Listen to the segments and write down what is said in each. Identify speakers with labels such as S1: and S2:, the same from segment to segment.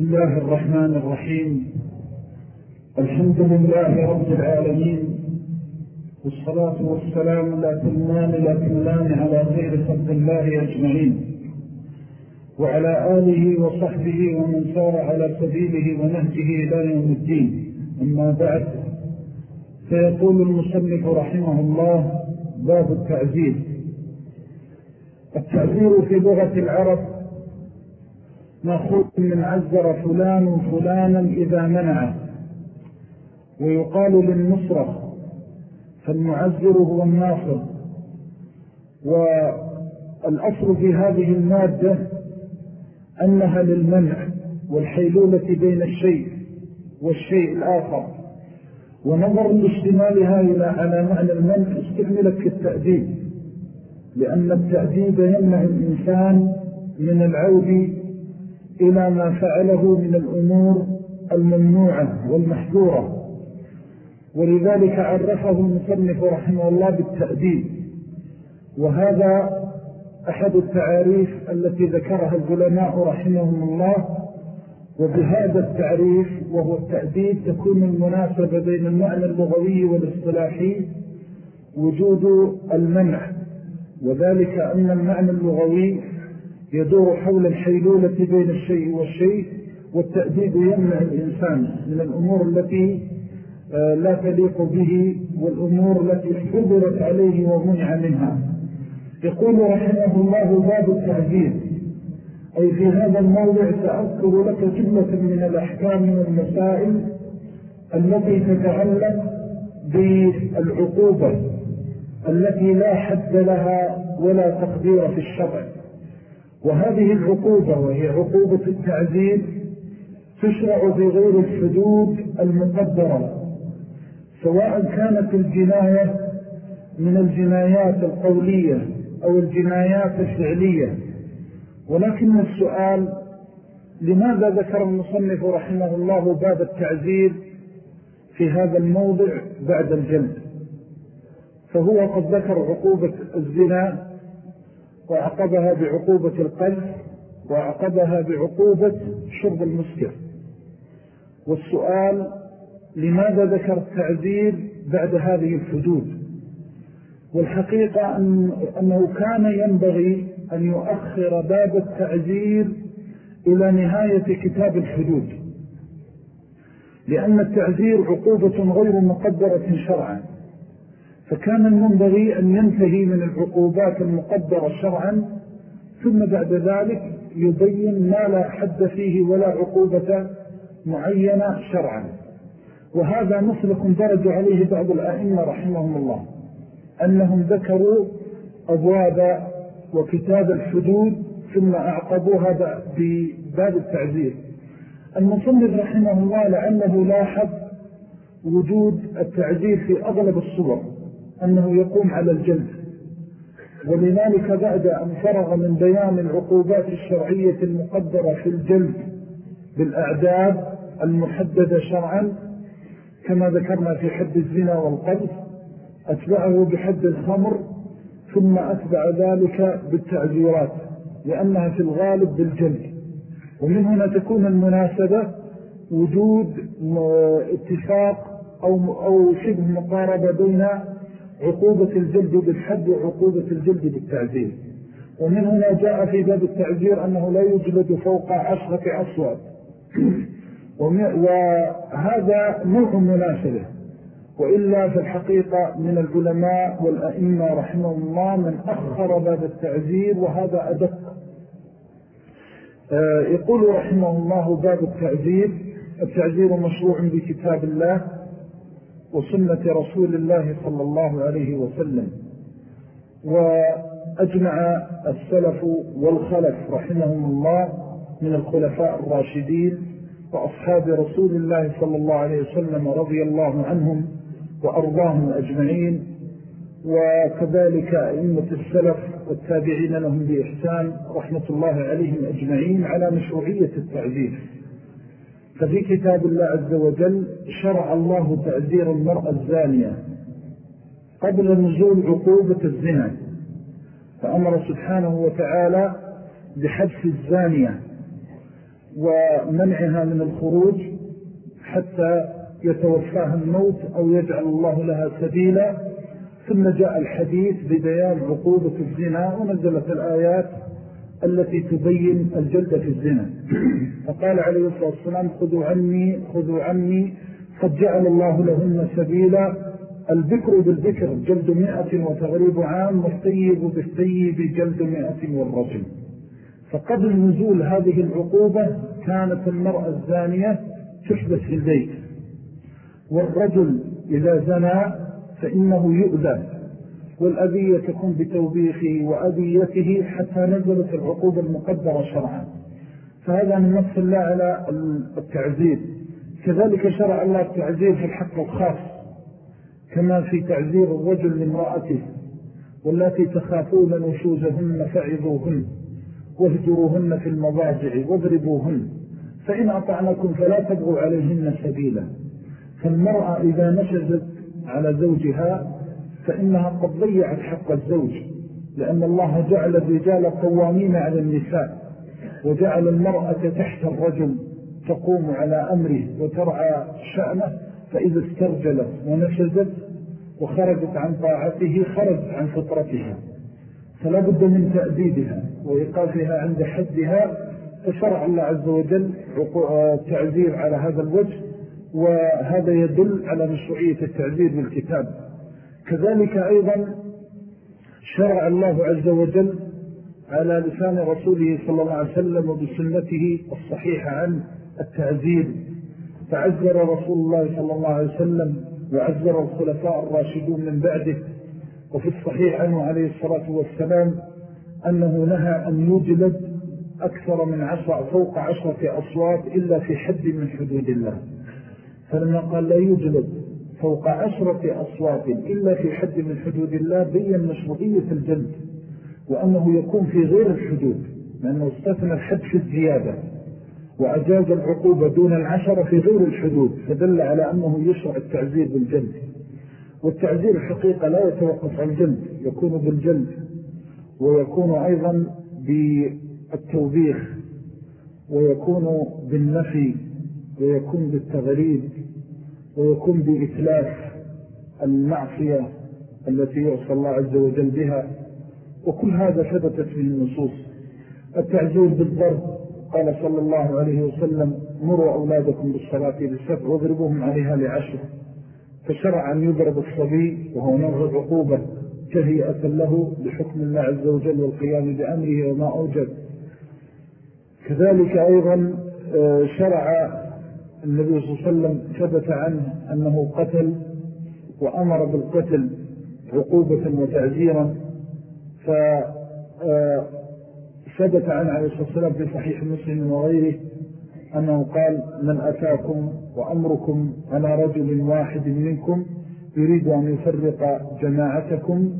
S1: بسم الله الرحمن الرحيم الحمد لله رب العالمين والصلاة والسلام لا تلمان لا تلمان على خير خلق الله أجمعين وعلى آله وصحبه ومن سار على سبيله ونهجه إلى يوم الدين أما بعد فيقول المسلم رحمه الله باب التعزير التعزير في لغة العرب مأخوذ من عزر فلان فلانا إذا منعه ويقال للنصرة فالمعزر هو الناصر والأصل في هذه المادة أنها للمنع والحيلولة بين الشيء والشيء الآخر ونظر لاشتمالها على معنى المنع استعملت كالتأديب لأن التأديب يمنع الإنسان من العود إلى ما فعله من الأمور الممنوعة والمحذورة ولذلك عرفه المصنف رحمه الله بالتأديب وهذا أحد التعاريف التي ذكرها العلماء رحمهم الله وبهذا التعريف وهو التأديب تكون المناسبة بين المعنى اللغوي والاصطلاحي وجود المنع وذلك أن المعنى اللغوي يدور حول الحيلولة بين الشيء والشيء والتأديب يمنع الإنسان من الأمور التي آه، لا تليق به والأمور التي حضرت عليه ومنع منها يقول رحمه الله باب التعذير أي في هذا الموضع سأذكر لك جملة من الأحكام والمسائل التي تتعلق بالعقوبة التي لا حد لها ولا تقدير في الشرع وهذه العقوبة وهي عقوبة التعذيب تشرع بغير الحدود المقدرة سواء كانت الجناية من الجنايات القولية أو الجنايات الفعلية ولكن السؤال لماذا ذكر المصنف رحمه الله باب التعذيب في هذا الموضع بعد الجلد فهو قد ذكر عقوبة الزنا وعقبها بعقوبة القذف وعقبها بعقوبة شرب المسكر والسؤال لماذا ذكر التعذير بعد هذه الحدود والحقيقة أن أنه كان ينبغي أن يؤخر باب التعذير إلى نهاية كتاب الحدود لأن التعذير عقوبة غير مقدرة شرعا فكان المنبغي أن ينتهي من العقوبات المقدرة شرعا ثم بعد ذلك يبين ما لا حد فيه ولا عقوبة معينة شرعا وهذا مسلك درج عليه بعض الأئمة رحمهم الله أنهم ذكروا أبواب وكتاب الحدود ثم أعقبوها بباب التعزير المصنف رحمه الله لأنه لاحظ وجود التعزير في أغلب الصور أنه يقوم على الجلد ولذلك بعد أن فرغ من بيان العقوبات الشرعية المقدرة في الجلد بالأعداد المحددة شرعا كما ذكرنا في حد الزنا والقذف أتبعه بحد الخمر ثم أتبع ذلك بالتعذيرات لأنها في الغالب بالجلد ومن هنا تكون المناسبة وجود اتفاق أو, أو شبه مقاربة بين عقوبة الجلد بالحد وعقوبة الجلد بالتعزير ومن هنا جاء في باب التعزير أنه لا يجلد فوق عشرة أصوات وهذا نوع مناسبة وإلا في الحقيقة من العلماء والأئمة رحمه الله من أخر باب التعزير وهذا أدق آه، يقول رحمه الله باب التعزير التعزير مشروع بكتاب الله وسنة رسول الله صلى الله عليه وسلم وأجمع السلف والخلف رحمهم الله من الخلفاء الراشدين وأصحاب رسول الله صلى الله عليه وسلم رضي الله عنهم وأرضاهم أجمعين وكذلك أئمة السلف والتابعين لهم بإحسان رحمة الله عليهم أجمعين على مشروعية التعذيب ففي كتاب الله عز وجل شرع الله تعذير المرأة الزانية قبل نزول عقوبة الزنا فأمر سبحانه وتعالى بحبس الزانية ومنعها من الخروج حتى يتوفاها الموت أو يجعل الله لها سبيلا ثم جاء الحديث ببيان عقوبة الزنا ونزلت الآيات التي تبين الجلد في الزنا فقال عليه الصلاة والسلام خذوا عني خذوا عني قد جعل الله لهن سبيلا البكر بالبكر جلد مئة وتغريب عام والطيب بالطيب جلد مئة والرجل فقبل نزول هذه العقوبة كانت المرأة الزانية تحبس في البيت والرجل إذا زنى فإنه يؤذى والأذية تكون بتوبيخه وأذيته حتى نزلت العقوبة المقدرة شرعا فهذا من نص الله على التعزير كذلك شرع الله التعزير في الحق الخاص كما في تعزير الرجل لامرأته والتي تخافون نشوزهن فعظوهن واهجروهن في المضاجع واضربوهن فإن أطعنكم فلا تبغوا عليهن سبيلا فالمرأة إذا نشزت على زوجها فإنها قد ضيعت حق الزوج لأن الله جعل الرجال قوامين على النساء وجعل المرأة تحت الرجل تقوم على أمره وترعى شأنه فإذا استرجلت ونشزت وخرجت عن طاعته خرج عن فطرتها فلا بد من تأديدها وإيقافها عند حدها فشرع الله عز وجل آه، تعذير على هذا الوجه وهذا يدل على مشروعية التعذير بالكتاب كذلك أيضا شرع الله عز وجل على لسان رسوله صلى الله عليه وسلم وبسنته الصحيحة عنه التعزيل فعذر رسول الله صلى الله عليه وسلم وعذر الخلفاء الراشدون من بعده وفي الصحيح عنه عليه الصلاة والسلام أنه نهى أن يجلد أكثر من عشر فوق عشرة أصوات إلا في حد من حدود الله فلما قال لا يجلد فوق عشرة أصوات إلا في حد من حدود الله بيّن مشروعية الجلد وأنه يكون في غير الحدود لأنه استثنى الحد في الزيادة وأجاز العقوبة دون العشرة في غير الحدود فدل على أنه يشرع التعزير بالجلد والتعزير الحقيقة لا يتوقف عن جلد يكون بالجلد ويكون أيضا بالتوبيخ ويكون بالنفي ويكون بالتغريب ويكون بإتلاف المعصية التي يعصى الله عز وجل بها وكل هذا ثبتت في النصوص التعزيز بالضرب قال صلى الله عليه وسلم مروا أولادكم بالصلاة بالسبع واضربوهم عليها لعشر فشرع أن يضرب الصبي وهو نوع العقوبة تهيئة له بحكم الله عز وجل والقيام بأمره وما أوجد كذلك أيضا آه، شرع النبي صلى الله عليه وسلم ثبت عنه أنه قتل وأمر بالقتل عقوبة وتعزيرا فثبت آه، عنه عليه الصلاة والسلام في صحيح مسلم وغيره أنه قال من أتاكم وأمركم على رجل واحد منكم يريد أن يفرق جماعتكم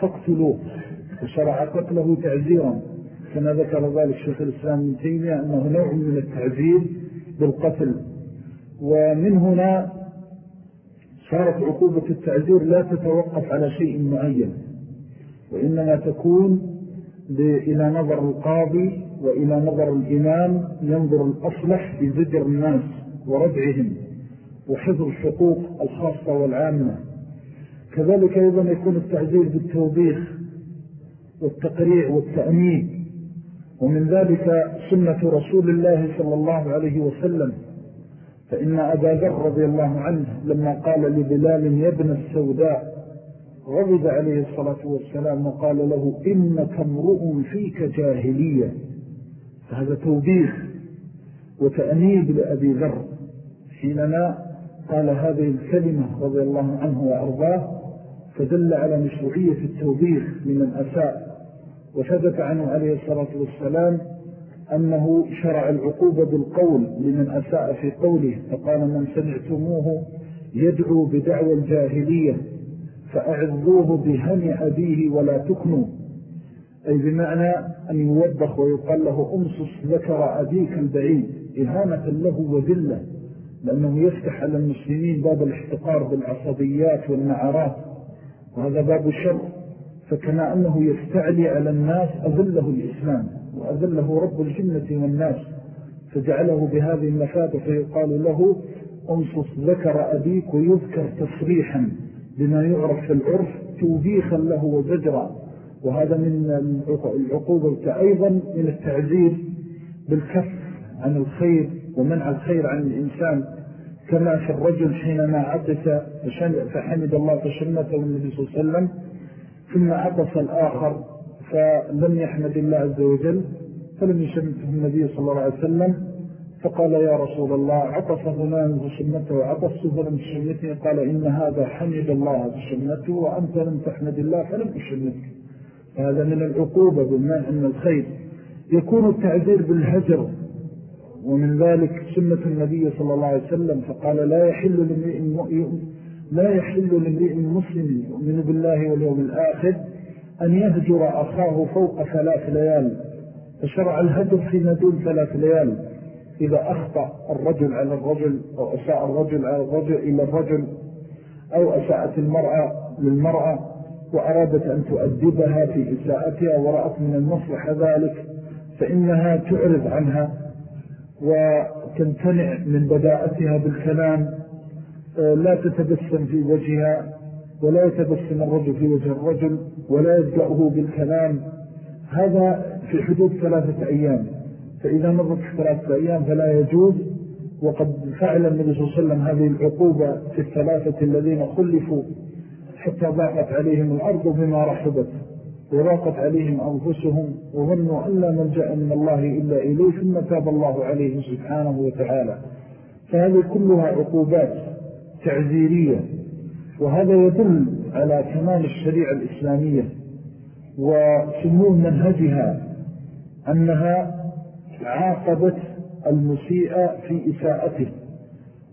S1: فاقتلوه وشرع قتله تعزيرا كما ذكر ذلك الشيخ الإسلام من تيمية أنه نوع من التعزير بالقتل ومن هنا صارت عقوبة التعذير لا تتوقف على شيء معين وإنما تكون إلى نظر القاضي وإلى نظر الإمام ينظر الأصلح بزجر الناس وربعهم وحفظ الحقوق الخاصة والعامة كذلك أيضا يكون التعذير بالتوبيخ والتقريع والتأمين ومن ذلك سنة رسول الله صلى الله عليه وسلم فإن أبا ذر رضي الله عنه لما قال لبلال يا ابن السوداء غضب عليه الصلاة والسلام وقال له إنك امرؤ فيك جاهلية فهذا توبيخ وتأنيب لأبي ذر حينما قال هذه الكلمة رضي الله عنه وأرضاه فدل على مشروعية التوبيخ لمن أساء وثبت عنه عليه الصلاة والسلام أنه شرع العقوبة بالقول لمن أساء في قوله فقال من سمعتموه يدعو بدعوى الجاهلية فأعذوه بهم أبيه ولا تكنوا أي بمعنى أن يوبخ ويقال له أمصص ذكر أبيك البعيد إهانة له وذلة لأنه يفتح على المسلمين باب الاحتقار بالعصبيات والنعرات وهذا باب الشر فكما أنه يستعلي على الناس أذله الإسلام وأذله رب الجنة والناس فجعله بهذه المفادة فيقال له أنصف ذكر أبيك ويذكر تصريحا بما يعرف في العرف توبيخا له وزجرا وهذا من العقوبة أيضا من التعذير بالكف عن الخير ومنع الخير عن الإنسان كما في الرجل حينما عطس فحمد الله فشمته النبي صلى الله عليه وسلم ثم عطس الآخر فلم يحمد الله عز وجل فلم يشمته النبي صلى الله عليه وسلم فقال يا رسول الله عطف غلام بسنته وعطفت فلم تشمتني قال إن هذا حمد الله بسنته وأنت لم تحمد الله فلم تشمتك هذا من العقوبة بما أن الخير يكون التعذير بالهجر ومن ذلك سنة النبي صلى الله عليه وسلم فقال لا يحل لمرئ مؤمن لا يحل لمرئ مسلم يؤمن بالله واليوم الآخر أن يهجر أخاه فوق ثلاث ليال فشرع الهجر في دون ثلاث ليال إذا أخطأ الرجل على الرجل أو أساء الرجل على الرجل إلى الرجل أو أساءت المرأة للمرأة وأرادت أن تؤدبها في إساءتها ورأت من المصلحة ذلك فإنها تعرض عنها وتمتنع من بداءتها بالكلام آه، لا تتبسم في وجهها ولا يتبسم الرجل في وجه الرجل ولا يبدأه بالكلام هذا في حدود ثلاثة أيام فإذا مرت ثلاثة أيام فلا يجوز وقد فعل النبي صلى الله عليه وسلم هذه العقوبة في الثلاثة الذين خلفوا حتى ضاقت عليهم الأرض بما رحبت وضاقت عليهم أنفسهم وظنوا أن لا ملجأ من الله إلا إليه ثم تاب الله عليه سبحانه وتعالى فهذه كلها عقوبات تعزيرية وهذا يدل على كمال الشريعة الإسلامية وسمو منهجها أنها عاقبت المسيء في إساءته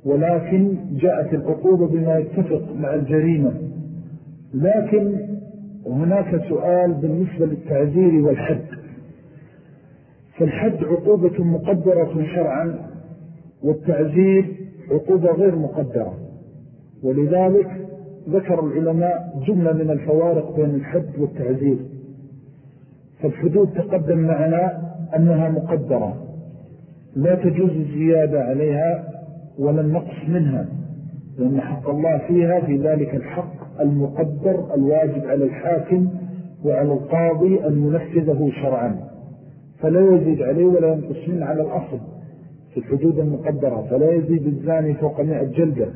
S1: ولكن جاءت العقوبة بما يتفق مع الجريمة لكن هناك سؤال بالنسبة للتعذير والحد فالحد عقوبة مقدرة شرعا والتعذير عقوبة غير مقدرة ولذلك ذكر العلماء جملة من الفوارق بين الحد والتعزيز فالحدود تقدم معنا أنها مقدرة لا تجوز الزيادة عليها ولا النقص منها لأن حق الله فيها في ذلك الحق المقدر الواجب على الحاكم وعلى القاضي أن ينفذه شرعا فلا يزيد عليه ولا ينقص منه على الأصل في الحدود المقدرة فلا يزيد الزاني فوق مئة جلدة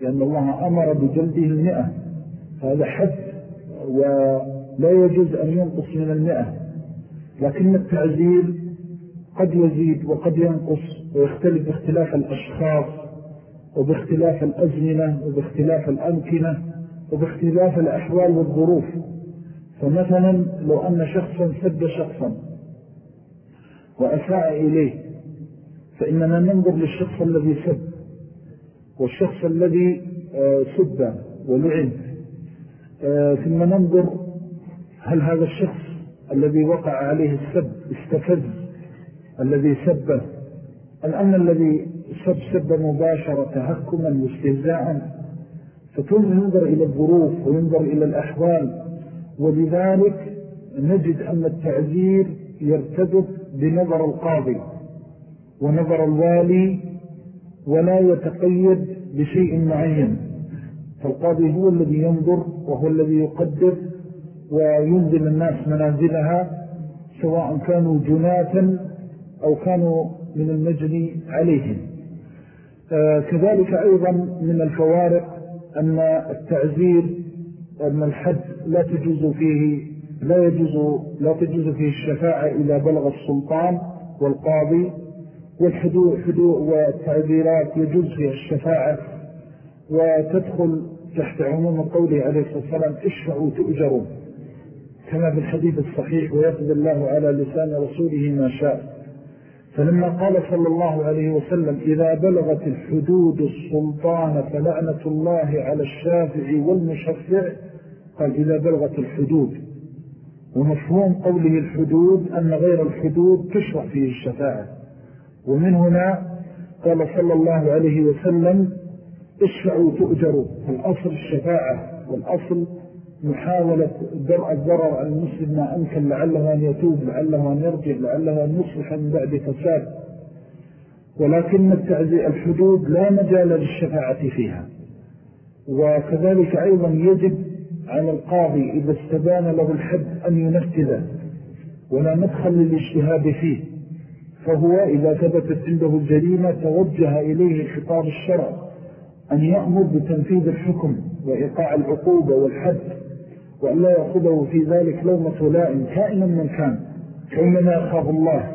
S1: لأن الله أمر بجلده المئة هذا حد ولا يجوز أن ينقص من المئة لكن التعزيل قد يزيد وقد ينقص ويختلف باختلاف الأشخاص وباختلاف الأزمنة وباختلاف الأمكنة وباختلاف الأحوال والظروف فمثلا لو أن شخصا سد شخصا وأساء إليه فإننا ننظر للشخص الذي سد والشخص الذي آه، سب ولعن آه، ثم ننظر هل هذا الشخص الذي وقع عليه السب استفز الذي سبه الأمن الذي سب سب مباشرة تهكما واستهزاء ينظر إلى الظروف وينظر إلى الأحوال ولذلك نجد أن التعذير يرتبط بنظر القاضي ونظر الوالي ولا يتقيد بشيء معين فالقاضي هو الذي ينظر وهو الذي يقدر وينزل الناس منازلها سواء كانوا جناة أو كانوا من المجن عليهم آه، كذلك أيضا من الفوارق أن التعزير أن الحد لا تجوز فيه لا يجوز لا تجوز فيه الشفاعة إلى بلغ السلطان والقاضي والحدوء حدوء والتعبيرات يجوز فيها الشفاعة وتدخل تحت عموم قوله عليه الصلاة والسلام اشفعوا تؤجروا كما في الحديث الصحيح ويقضي الله على لسان رسوله ما شاء فلما قال صلى الله عليه وسلم إذا بلغت الحدود السلطان فلعنة الله على الشافع والمشفع قال إذا بلغت الحدود ومفهوم قوله الحدود أن غير الحدود تشرع فيه الشفاعة ومن هنا قال صلى الله عليه وسلم اشفعوا تؤجروا الأصل الشفاعة والأصل محاولة درء الضرر عن المسلم ما أمكن لعله أن يتوب لعله أن يرجع لعله أن يصلح من بعد فساد ولكن الحدود لا مجال للشفاعة فيها وكذلك أيضا يجب على القاضي إذا استبان له الحد أن ينفذه ولا ندخل للاجتهاد فيه فهو إذا ثبتت عنده الجريمة توجه إليه خطاب الشرع أن يأمر بتنفيذ الحكم وإيقاع العقوبة والحد وأن لا يأخذه في ذلك لومة لائم كائنا من كان فإنما يخاف الله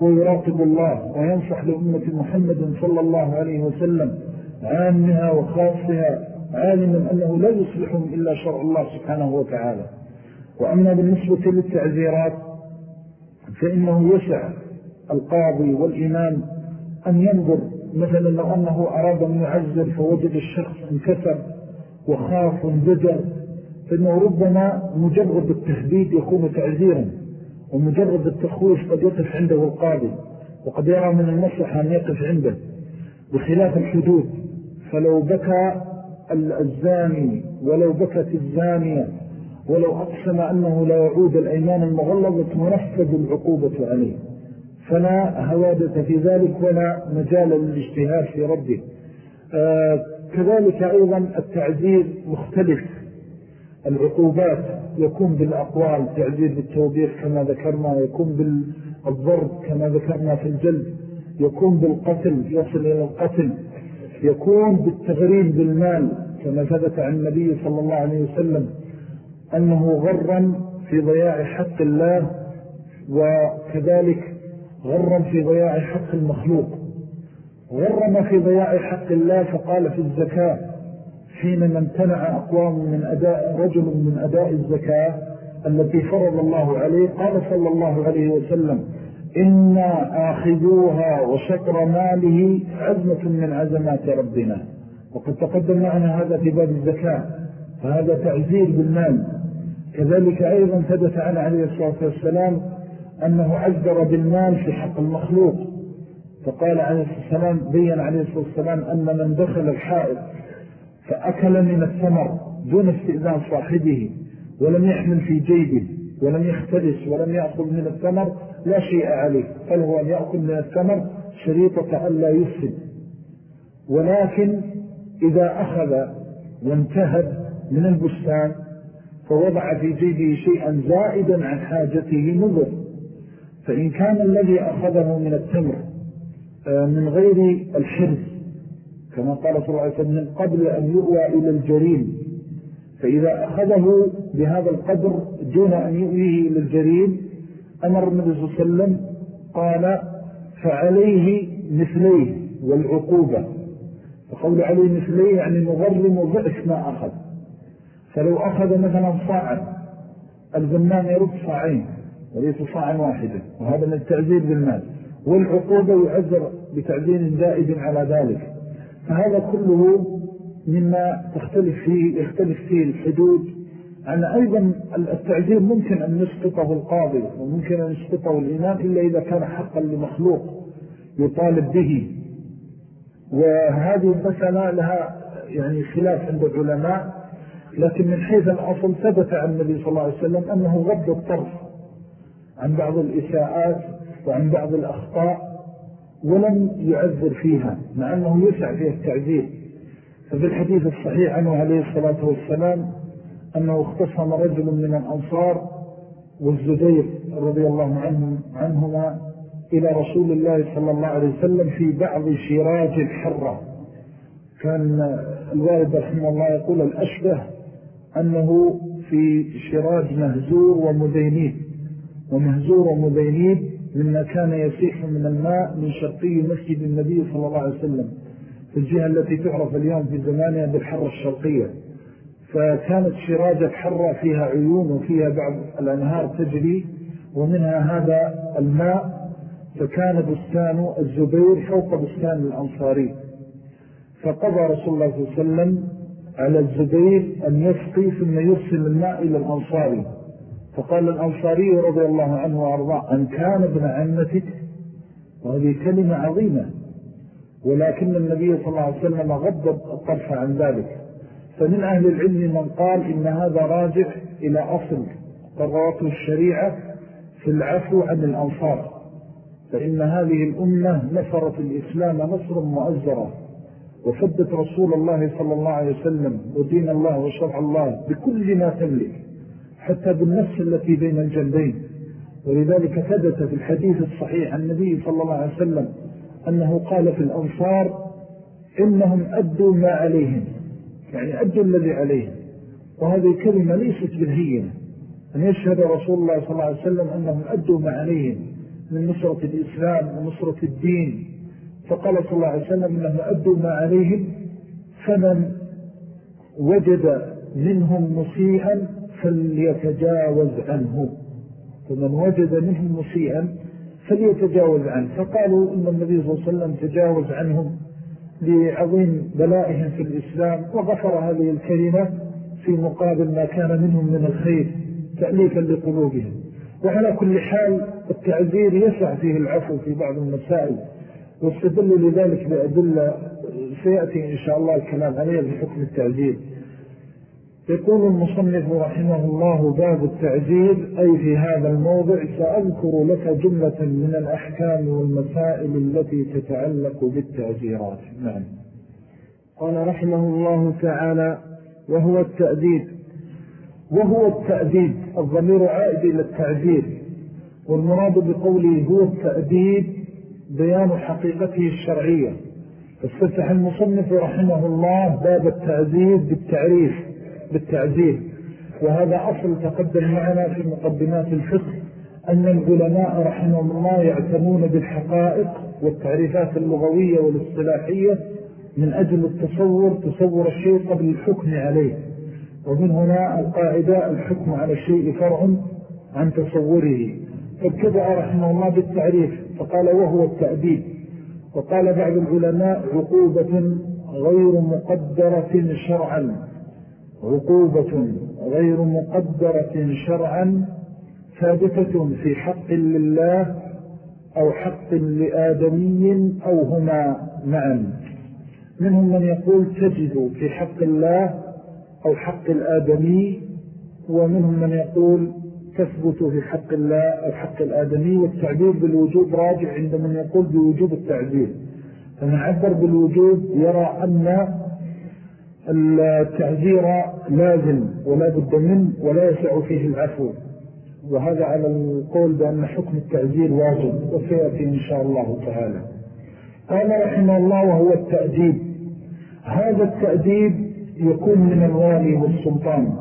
S1: ويراقب الله وينصح لأمة محمد صلى الله عليه وسلم عامها وخاصها عالما أنه لا يصلحهم إلا شرع الله سبحانه وتعالى وأما بالنسبة للتعذيرات فإنه يسع القاضي والإمام أن ينظر مثلا لو أنه أراد أن يعزل فوجد الشخص انكسر وخاف وانزجر فإنه ربما مجرد التهديد يكون تعزيرا ومجرد التخويف قد يقف عنده القاضي وقد يرى من المصلحة أن يقف عنده بخلاف الحدود فلو بكى الزاني ولو بكت الزانية ولو أقسم أنه لا يعود الأيمان المغلظة تنفذ العقوبة عليه فلا هوادث في ذلك ولا مجال للاجتهاد في ربه آه، كذلك أيضا التعذير مختلف العقوبات يكون بالأقوال تعذير بالتوبيخ كما ذكرنا يكون بالضرب كما ذكرنا في الجلد يكون بالقتل يصل إلى القتل يكون بالتغريب بالمال كما ثبت عن النبي صلى الله عليه وسلم أنه غرا في ضياع حق الله وكذلك غرا في ضياع حق المخلوق غرم في ضياع حق الله فقال في الزكاة حينما امتنع أقوام من أداء رجل من أداء الزكاة التي فرض الله عليه قال صلى الله عليه وسلم إنا آخذوها وشطر ماله عزمة من عزمات ربنا وقد تقدم معنا هذا في باب الزكاة فهذا تعزير بالمال كذلك أيضا ثبت عن عليه الصلاة والسلام أنه عذر بالمال في حق المخلوق فقال عليه الصلاة والسلام بيّن عليه الصلاة والسلام أن من دخل الحائط فأكل من الثمر دون استئذان صاحبه ولم يحمل في جيبه ولم يختلس ولم يأكل من الثمر لا شيء عليه بل هو أن يأكل من الثمر شريطة أن لا يفسد ولكن إذا أخذ وانتهب من البستان فوضع في جيبه شيئا زائدا عن حاجته مضر فإن كان الذي أخذه من التمر آه، من غير الحرز كما قال صلى الله عليه وسلم من قبل أن يؤوى إلى الجريم فإذا أخذه بهذا القدر دون أن يؤويه إلى الجريم أمر النبي صلى الله عليه وسلم قال فعليه مثليه والعقوبة وقول عليه مثليه يعني مظلم وضعف ما أخذ فلو أخذ مثلا صاعا الزمان يرد صاعين وليس صاعا واحدا وهذا من التعزير بالمال والعقوبة يعذر بتعزير زائد على ذلك فهذا كله مما تختلف فيه يختلف فيه الحدود عن أيضا التعزير ممكن أن يسقطه القاضي وممكن أن يسقطه الإمام إلا إذا كان حقا لمخلوق يطالب به وهذه المسألة لها يعني خلاف عند العلماء لكن من حيث الأصل ثبت عن النبي صلى الله عليه وسلم أنه غض الطرف عن بعض الإساءات وعن بعض الأخطاء ولم يعذر فيها مع أنه يسع فيها التعذير ففي الحديث الصحيح عنه عليه الصلاة والسلام أنه اختصم رجل من الأنصار والزبير رضي الله عنه عنهما إلى رسول الله صلى الله عليه وسلم في بعض شراج الحرة كان الوالد رحمه الله يقول الأشبه أنه في شراج مهزور ومدينين ومهزور ومبينين مما كان يسيح من الماء من شرقي مسجد النبي صلى الله عليه وسلم في الجهة التي تعرف اليوم في زمانها بالحرة الشرقية فكانت شراجة حرة فيها عيون وفيها بعض الأنهار تجري ومنها هذا الماء فكان بستان الزبير فوق بستان الأنصاري فقضى رسول الله صلى الله عليه وسلم على الزبير أن يسقي ثم يرسل الماء إلى الأنصاري فقال الأنصاري رضي الله عنه وأرضاه أن كان ابن عمتك وهذه كلمة عظيمة ولكن النبي صلى الله عليه وسلم غضب الطرف عن ذلك فمن أهل العلم من قال إن هذا راجع إلى أصل قررته الشريعة في العفو عن الأنصار فإن هذه الأمة نفرت الإسلام نصر مؤزرة وثبت رسول الله صلى الله عليه وسلم ودين الله وشرع الله بكل ما تملك حتى بالنفس التي بين الجنبين ولذلك ثبت في الحديث الصحيح عن النبي صلى الله عليه وسلم أنه قال في الأنصار إنهم أدوا ما عليهم يعني أدوا الذي عليهم وهذه كلمة ليست بالهينة أن يشهد رسول الله صلى الله عليه وسلم أنهم أدوا ما عليهم من نصرة الإسلام ونصرة الدين فقال صلى الله عليه وسلم أنهم أدوا ما عليهم فمن وجد منهم مسيئا فليتجاوز عنه فمن وجد منهم مسيئا فليتجاوز عنه فقالوا إن النبي صلى الله عليه وسلم تجاوز عنهم لعظيم بلائهم في الإسلام وغفر هذه الكلمة في مقابل ما كان منهم من الخير تأليفا لقلوبهم وعلى كل حال التعذير يسع فيه العفو في بعض المسائل واستدل لذلك بأدلة سيأتي إن شاء الله الكلام عليها بحكم التعذير يقول المصنف رحمه الله باب التعذير أي في هذا الموضع سأذكر لك جملة من الأحكام والمسائل التي تتعلق بالتعذيرات نعم قال رحمه الله تعالى وهو التأديد وهو التأديد الضمير عائد إلى التعذير والمراد بقوله هو التأديد بيان حقيقته الشرعية فاستفتح المصنف رحمه الله باب التعذير بالتعريف بالتعزيل وهذا أصل تقدم معنا في مقدمات الفقه أن العلماء رحمه الله يعتمون بالحقائق والتعريفات اللغوية والاصطلاحية من أجل التصور تصور الشيء قبل الحكم عليه ومن هنا القاعدة الحكم على الشيء فرع عن تصوره فابتدأ رحمه الله بالتعريف فقال وهو التأديب وقال بعض العلماء عقوبة غير مقدرة شرعا عقوبة غير مقدرة شرعا ثابتة في حق لله أو حق لآدمي أو هما معا منهم من يقول تجد في حق الله أو حق الآدمي ومنهم من يقول تثبت في حق الله أو حق الآدمي والتعبير بالوجوب راجع عند من يقول بوجوب التعبير فمن عبر بالوجوب يرى أن التعذير لازم ولا بد منه ولا يسع فيه العفو وهذا على القول بأن حكم التعذير واجب وسيأتي إن شاء الله تعالى قال رحمه الله وهو التأديب هذا التأديب يكون من الوالي والسلطان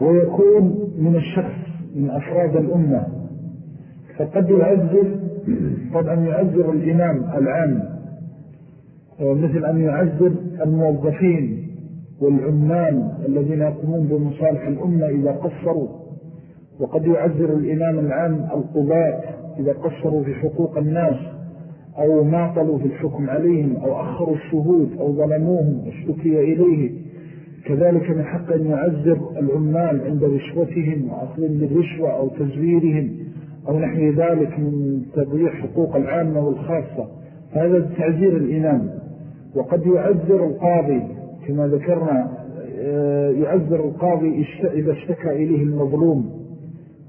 S1: ويكون من الشخص من أفراد الأمة فقد يعذر طبعا يعذر الإمام العام مثل أن يعذر الموظفين والعمال الذين يقومون بمصالح الأمة إذا قصروا وقد يعذر الإمام العام القضاء إذا قصروا في حقوق الناس أو ماطلوا في الحكم عليهم أو أخروا الشهود أو ظلموهم واشتكي إليه كذلك من حق أن يعذر العمال عند رشوتهم وأخذهم للرشوة أو تزويرهم أو نحن ذلك من تضييع حقوق العامة والخاصة هذا التعذير الإمام وقد يعذر القاضي كما ذكرنا آه، يعذر القاضي إذا اشتكى إليه المظلوم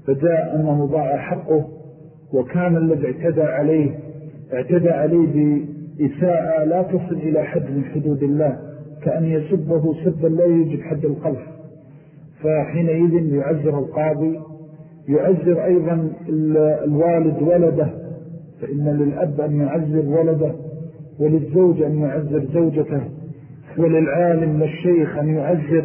S1: فجاء أنه ضاع حقه وكان الذي اعتدى عليه اعتدى عليه بإساءة لا تصل إلى حد من حدود الله كأن يسبه سبا لا يجب حد القلف فحينئذ يعذر القاضي يعذر أيضا الوالد ولده فإن للأب أن يعذر ولده وللزوج أن يعذر زوجته وللعالم والشيخ أن يعذر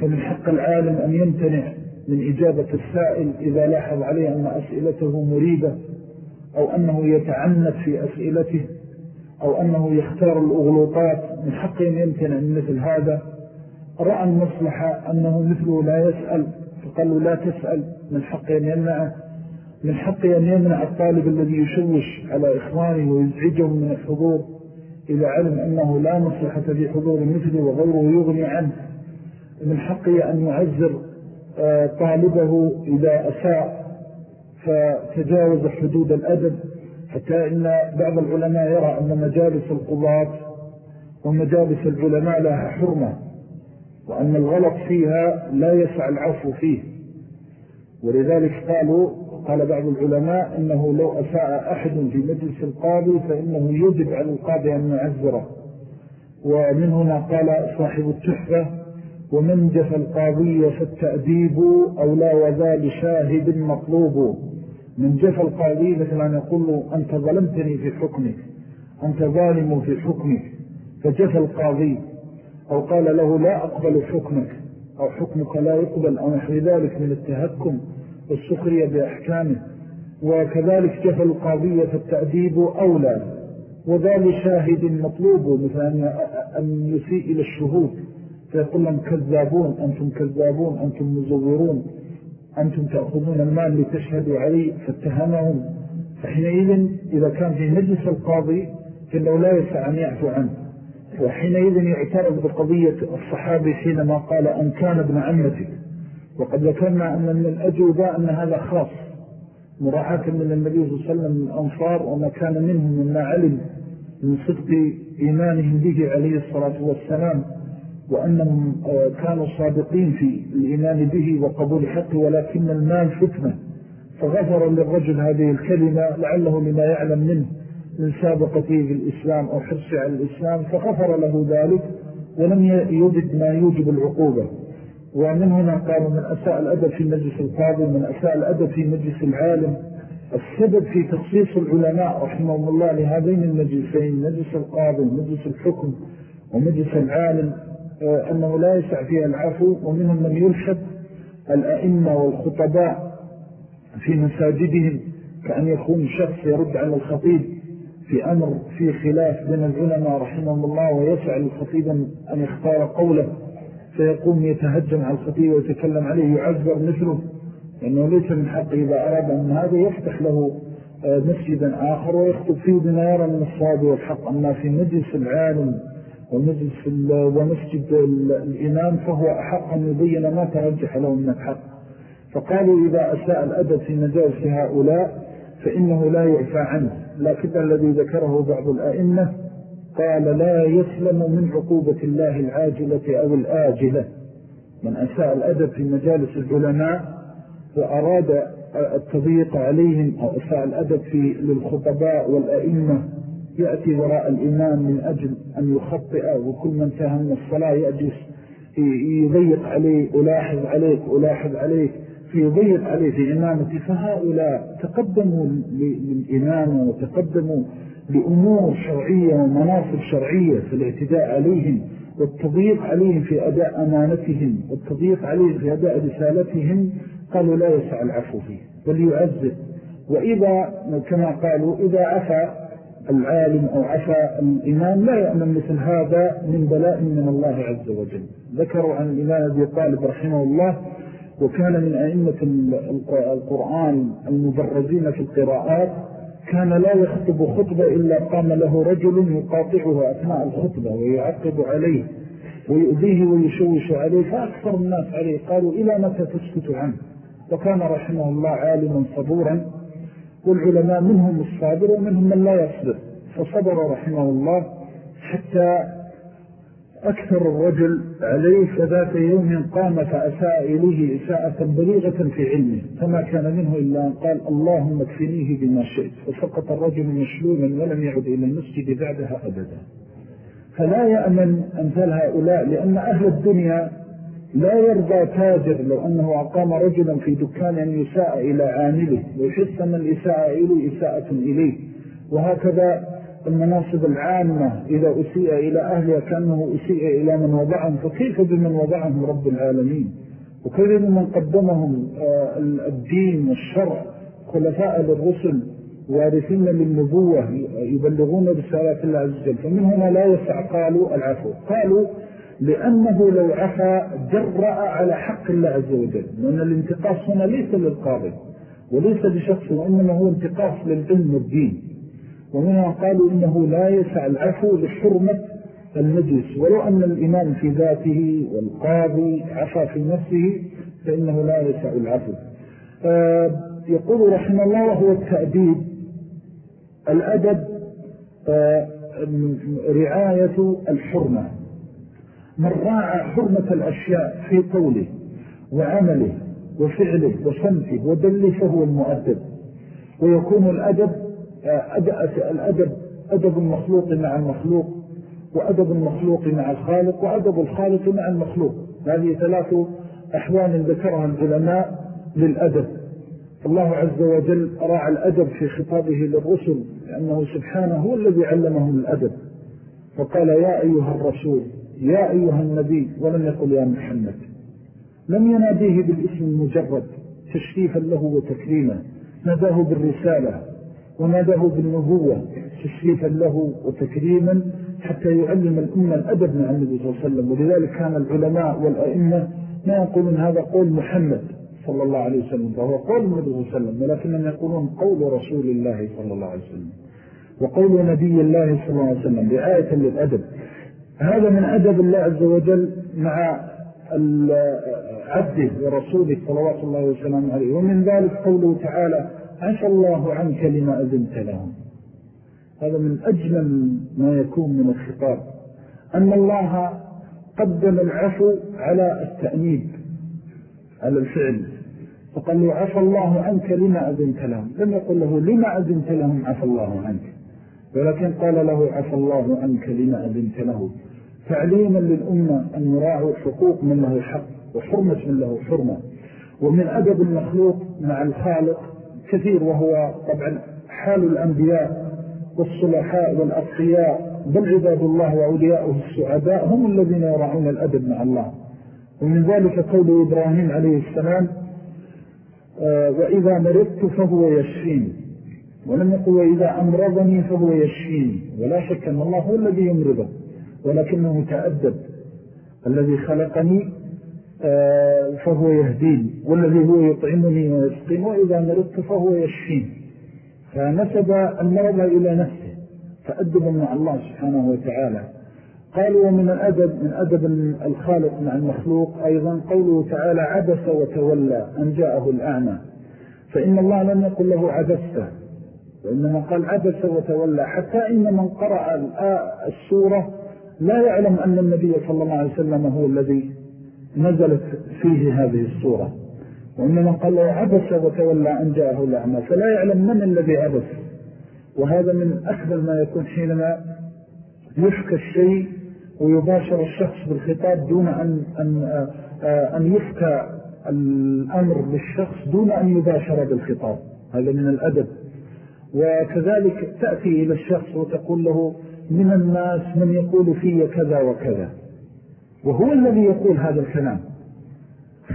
S1: فمن حق العالم أن يمتنع من إجابة السائل إذا لاحظ عليه أن أسئلته مريبة أو أنه يتعنت في أسئلته أو أنه يختار الأغلوطات من حق أن يمتنع من مثل هذا رأى المصلحة أنه مثله لا يسأل فقال له لا تسأل من حق أن يمنعه من حقه أن يمنع الطالب الذي يشوش على إخوانه ويزعجهم من الحضور إذا علم أنه لا مصلحة في حضور مثله وغيره يغني عنه من حقه أن يعذر آه، طالبه إذا أساء فتجاوز حدود الأدب حتى إن بعض العلماء يرى أن مجالس القضاة ومجالس العلماء لها حرمة وأن الغلط فيها لا يسع العفو فيه ولذلك قالوا قال بعض العلماء أنه لو أساء أحد في مجلس القاضي فإنه يجب على القاضي أن يعذره ومن هنا قال صاحب التحفة ومن جف القاضي فالتأديب أو لا وذا لشاهد مطلوب من جف القاضي مثل أن يقول له أنت ظلمتني في حكمك أنت ظالم في حكمك فجف القاضي أو قال له لا أقبل حكمك أو حكمك لا يقبل أو نحو ذلك من التهكم والسخرية بأحكامه وكذلك جفل القاضية فالتأديب أولى وذال شاهد مطلوب مثلا أن يسيء إلى الشهود فيقول لهم كذابون أنتم كذابون أنتم مزورون أنتم تأخذون المال لتشهدوا عليه فاتهمهم فحينئذ إذا كان في مجلس القاضي فإنه لا يسعى أن يعفو عنه وحينئذ يعترض بقضية الصحابي حينما قال أن كان ابن عمتك وقد ذكرنا أن من الأجوبة أن هذا خاص مراعاة من النبي صلى الله عليه وسلم الأنصار وما كان منهم مما علم من صدق إيمانهم به عليه الصلاة والسلام وأنهم آه، كانوا صادقين في الإيمان به وقبول حقه ولكن المال فتنة فغفر للرجل هذه الكلمة لعله لما يعلم منه من سابقته في الإسلام أو حرصه على الإسلام فغفر له ذلك ولم يجد ما يوجب العقوبة ومن هنا قالوا من أساء الأدب في مجلس القاضي من أساء الأدب في مجلس العالم السبب في تخصيص العلماء رحمهم الله لهذين المجلسين مجلس القاضي ومجلس الحكم ومجلس العالم آه، أنه لا يسع فيها العفو ومنهم من يرشد الأئمة والخطباء في مساجدهم كأن يكون شخص يرد على الخطيب في أمر في خلاف بين العلماء رحمهم الله ويسع للخطيب أن يختار قوله فيقوم يتهجم على الخطيئة ويتكلم عليه يعذر مثله لأنه ليس من حقه إذا أراد أن هذا يفتح له آه، مسجدا آخر ويخطب فيه بما يرى من الصواب والحق أما في مجلس العالم ومجلس ومسجد الإمام فهو أحق أن يبين ما ترجح له من الحق فقالوا إذا أساء الأدب في مجالس هؤلاء فإنه لا يعفى عنه لكن الذي ذكره بعض الأئمة قال لا يسلم من عقوبة الله العاجلة أو الآجلة من أساء الأدب في مجالس العلماء وأراد التضييق عليهم أو أساء الأدب في للخطباء والأئمة يأتي وراء الإمام من أجل أن يخطئ وكل من تهم الصلاة يأجس يضيق عليه ألاحظ عليك ألاحظ عليك فيضيق عليه في إمامتي فهؤلاء تقدموا للإمام وتقدموا بأمور شرعية ومناصب شرعية في الاعتداء عليهم والتضييق عليهم في أداء أمانتهم والتضييق عليهم في أداء رسالتهم قالوا لا يسع العفو فيه بل يعذب وإذا كما قالوا إذا عفى العالم أو عفى الإمام لا يأمن مثل هذا من بلاء من الله عز وجل ذكروا عن الإمام أبي طالب رحمه الله وكان من أئمة القرآن المبرزين في القراءات كان لا يخطب خطبة إلا قام له رجل يقاطعه أثناء الخطبة ويعقب عليه ويؤذيه ويشوش عليه فأكثر الناس عليه قالوا إلى متى تسكت عنه وكان رحمه الله عالما صبورا والعلماء منهم الصابر ومنهم من لا يصبر فصبر رحمه الله حتى أكثر الرجل عليه ثبات يوم قام فأساء إليه إساءة بليغة في علمه فما كان منه إلا أن قال اللهم اكفنيه بما شئت فسقط الرجل مشلوما ولم يعد إلى المسجد بعدها أبدا فلا يأمن أمثال هؤلاء لأن أهل الدنيا لا يرضى تاجر لو أنه أقام رجلا في دكان أن يساء إلى عامله ويحس أن الإساءة إليه إساءة إليه وهكذا المناصب العامة إذا أسيء إلى أهلها كأنه أسيء إلى من وضعهم فكيف بمن وضعهم رب العالمين وكيف من قدمهم آه، الدين والشرع خلفاء للرسل وارثين للنبوة يبلغون رسالات الله عز وجل فمن هنا لا يسع قالوا العفو قالوا لأنه لو عفى جرأ على حق الله عز وجل لأن الانتقاص هنا ليس للقاضي وليس لشخص وإنما هو انتقاص للعلم والدين ومنها قالوا إنه لا يسع العفو لحرمة المجلس ولو أن الإمام في ذاته والقاضي عفى في نفسه فإنه لا يسع العفو آه، يقول رحمه الله هو التأديب الأدب آه، رعاية الحرمة من راعى حرمة الأشياء في قوله وعمله وفعله وصمته ودله فهو المؤدب ويكون الأدب الأدب أدب المخلوق مع المخلوق وأدب المخلوق مع الخالق وأدب الخالق مع المخلوق هذه ثلاث أحوال ذكرها العلماء للأدب الله عز وجل راعى الأدب في خطابه للرسل لأنه سبحانه هو الذي علمهم الأدب فقال يا أيها الرسول يا أيها النبي ولم يقل يا محمد لم يناديه بالاسم المجرد تشريفا له وتكريما ناداه بالرسالة وناداه بالنبوة تشريفا له وتكريما حتى يعلم الأمة الأدب مع النبي صلى الله عليه وسلم ولذلك كان العلماء والأئمة ما يقولون هذا قول محمد صلى الله عليه وسلم فهو قول النبي صلى الله عليه وسلم ولكنهم يقولون قول رسول الله صلى الله عليه وسلم وقول نبي الله صلى الله عليه وسلم رعاية للأدب هذا من أدب الله عز وجل مع عبده ورسوله صلوات الله وسلامه عليه ومن ذلك قوله تعالى عفى الله عنك لما أذنت لهم هذا من أجمل ما يكون من الخطاب أن الله قدم العفو على التأنيب على الفعل فقال له عفى الله عنك لما أذنت لهم لم يقل له لما أذنت لهم عفى الله عنك ولكن قال له عفى الله عنك لما أذنت له تعليما للأمة أن يراعوا حقوق من له حق وحرمة من له حرمة ومن أدب المخلوق مع الخالق كثير وهو طبعا حال الأنبياء والصلحاء والأطقياء بل عباد الله وعلياؤه السعداء هم الذين يرعون الأدب مع الله ومن ذلك قول إبراهيم عليه السلام آه، وإذا مرضت فهو يشفين ولم يقل وإذا أمرضني فهو يشفين ولا شك أن الله هو الذي يمرضه ولكنه تأدب الذي خلقني آه، فهو يهديني والذي هو يطعمني ويسقين وإذا مرضت فهو يشفين فنسب المرض إلى نفسه فأدب مع الله سبحانه وتعالى قال ومن الأدب من أدب الخالق مع المخلوق أيضا قوله تعالى عبس وتولى أن جاءه الأعمى فإن الله لم يقل له عبست وإنما قال عبس وتولى حتى إن من قرأ السورة لا يعلم أن النبي صلى الله عليه وسلم هو الذي نزلت فيه هذه الصورة وإنما قال له عبس وتولى أن جاءه الأعمى فلا يعلم من الذي عبس وهذا من أكبر ما يكون حينما يفكى الشيء ويباشر الشخص بالخطاب دون أن, أن, آه، أن يفكى الأمر للشخص دون أن يباشر بالخطاب هذا من الأدب وكذلك تأتي إلى الشخص وتقول له من الناس من يقول في كذا وكذا وهو الذي يقول هذا الكلام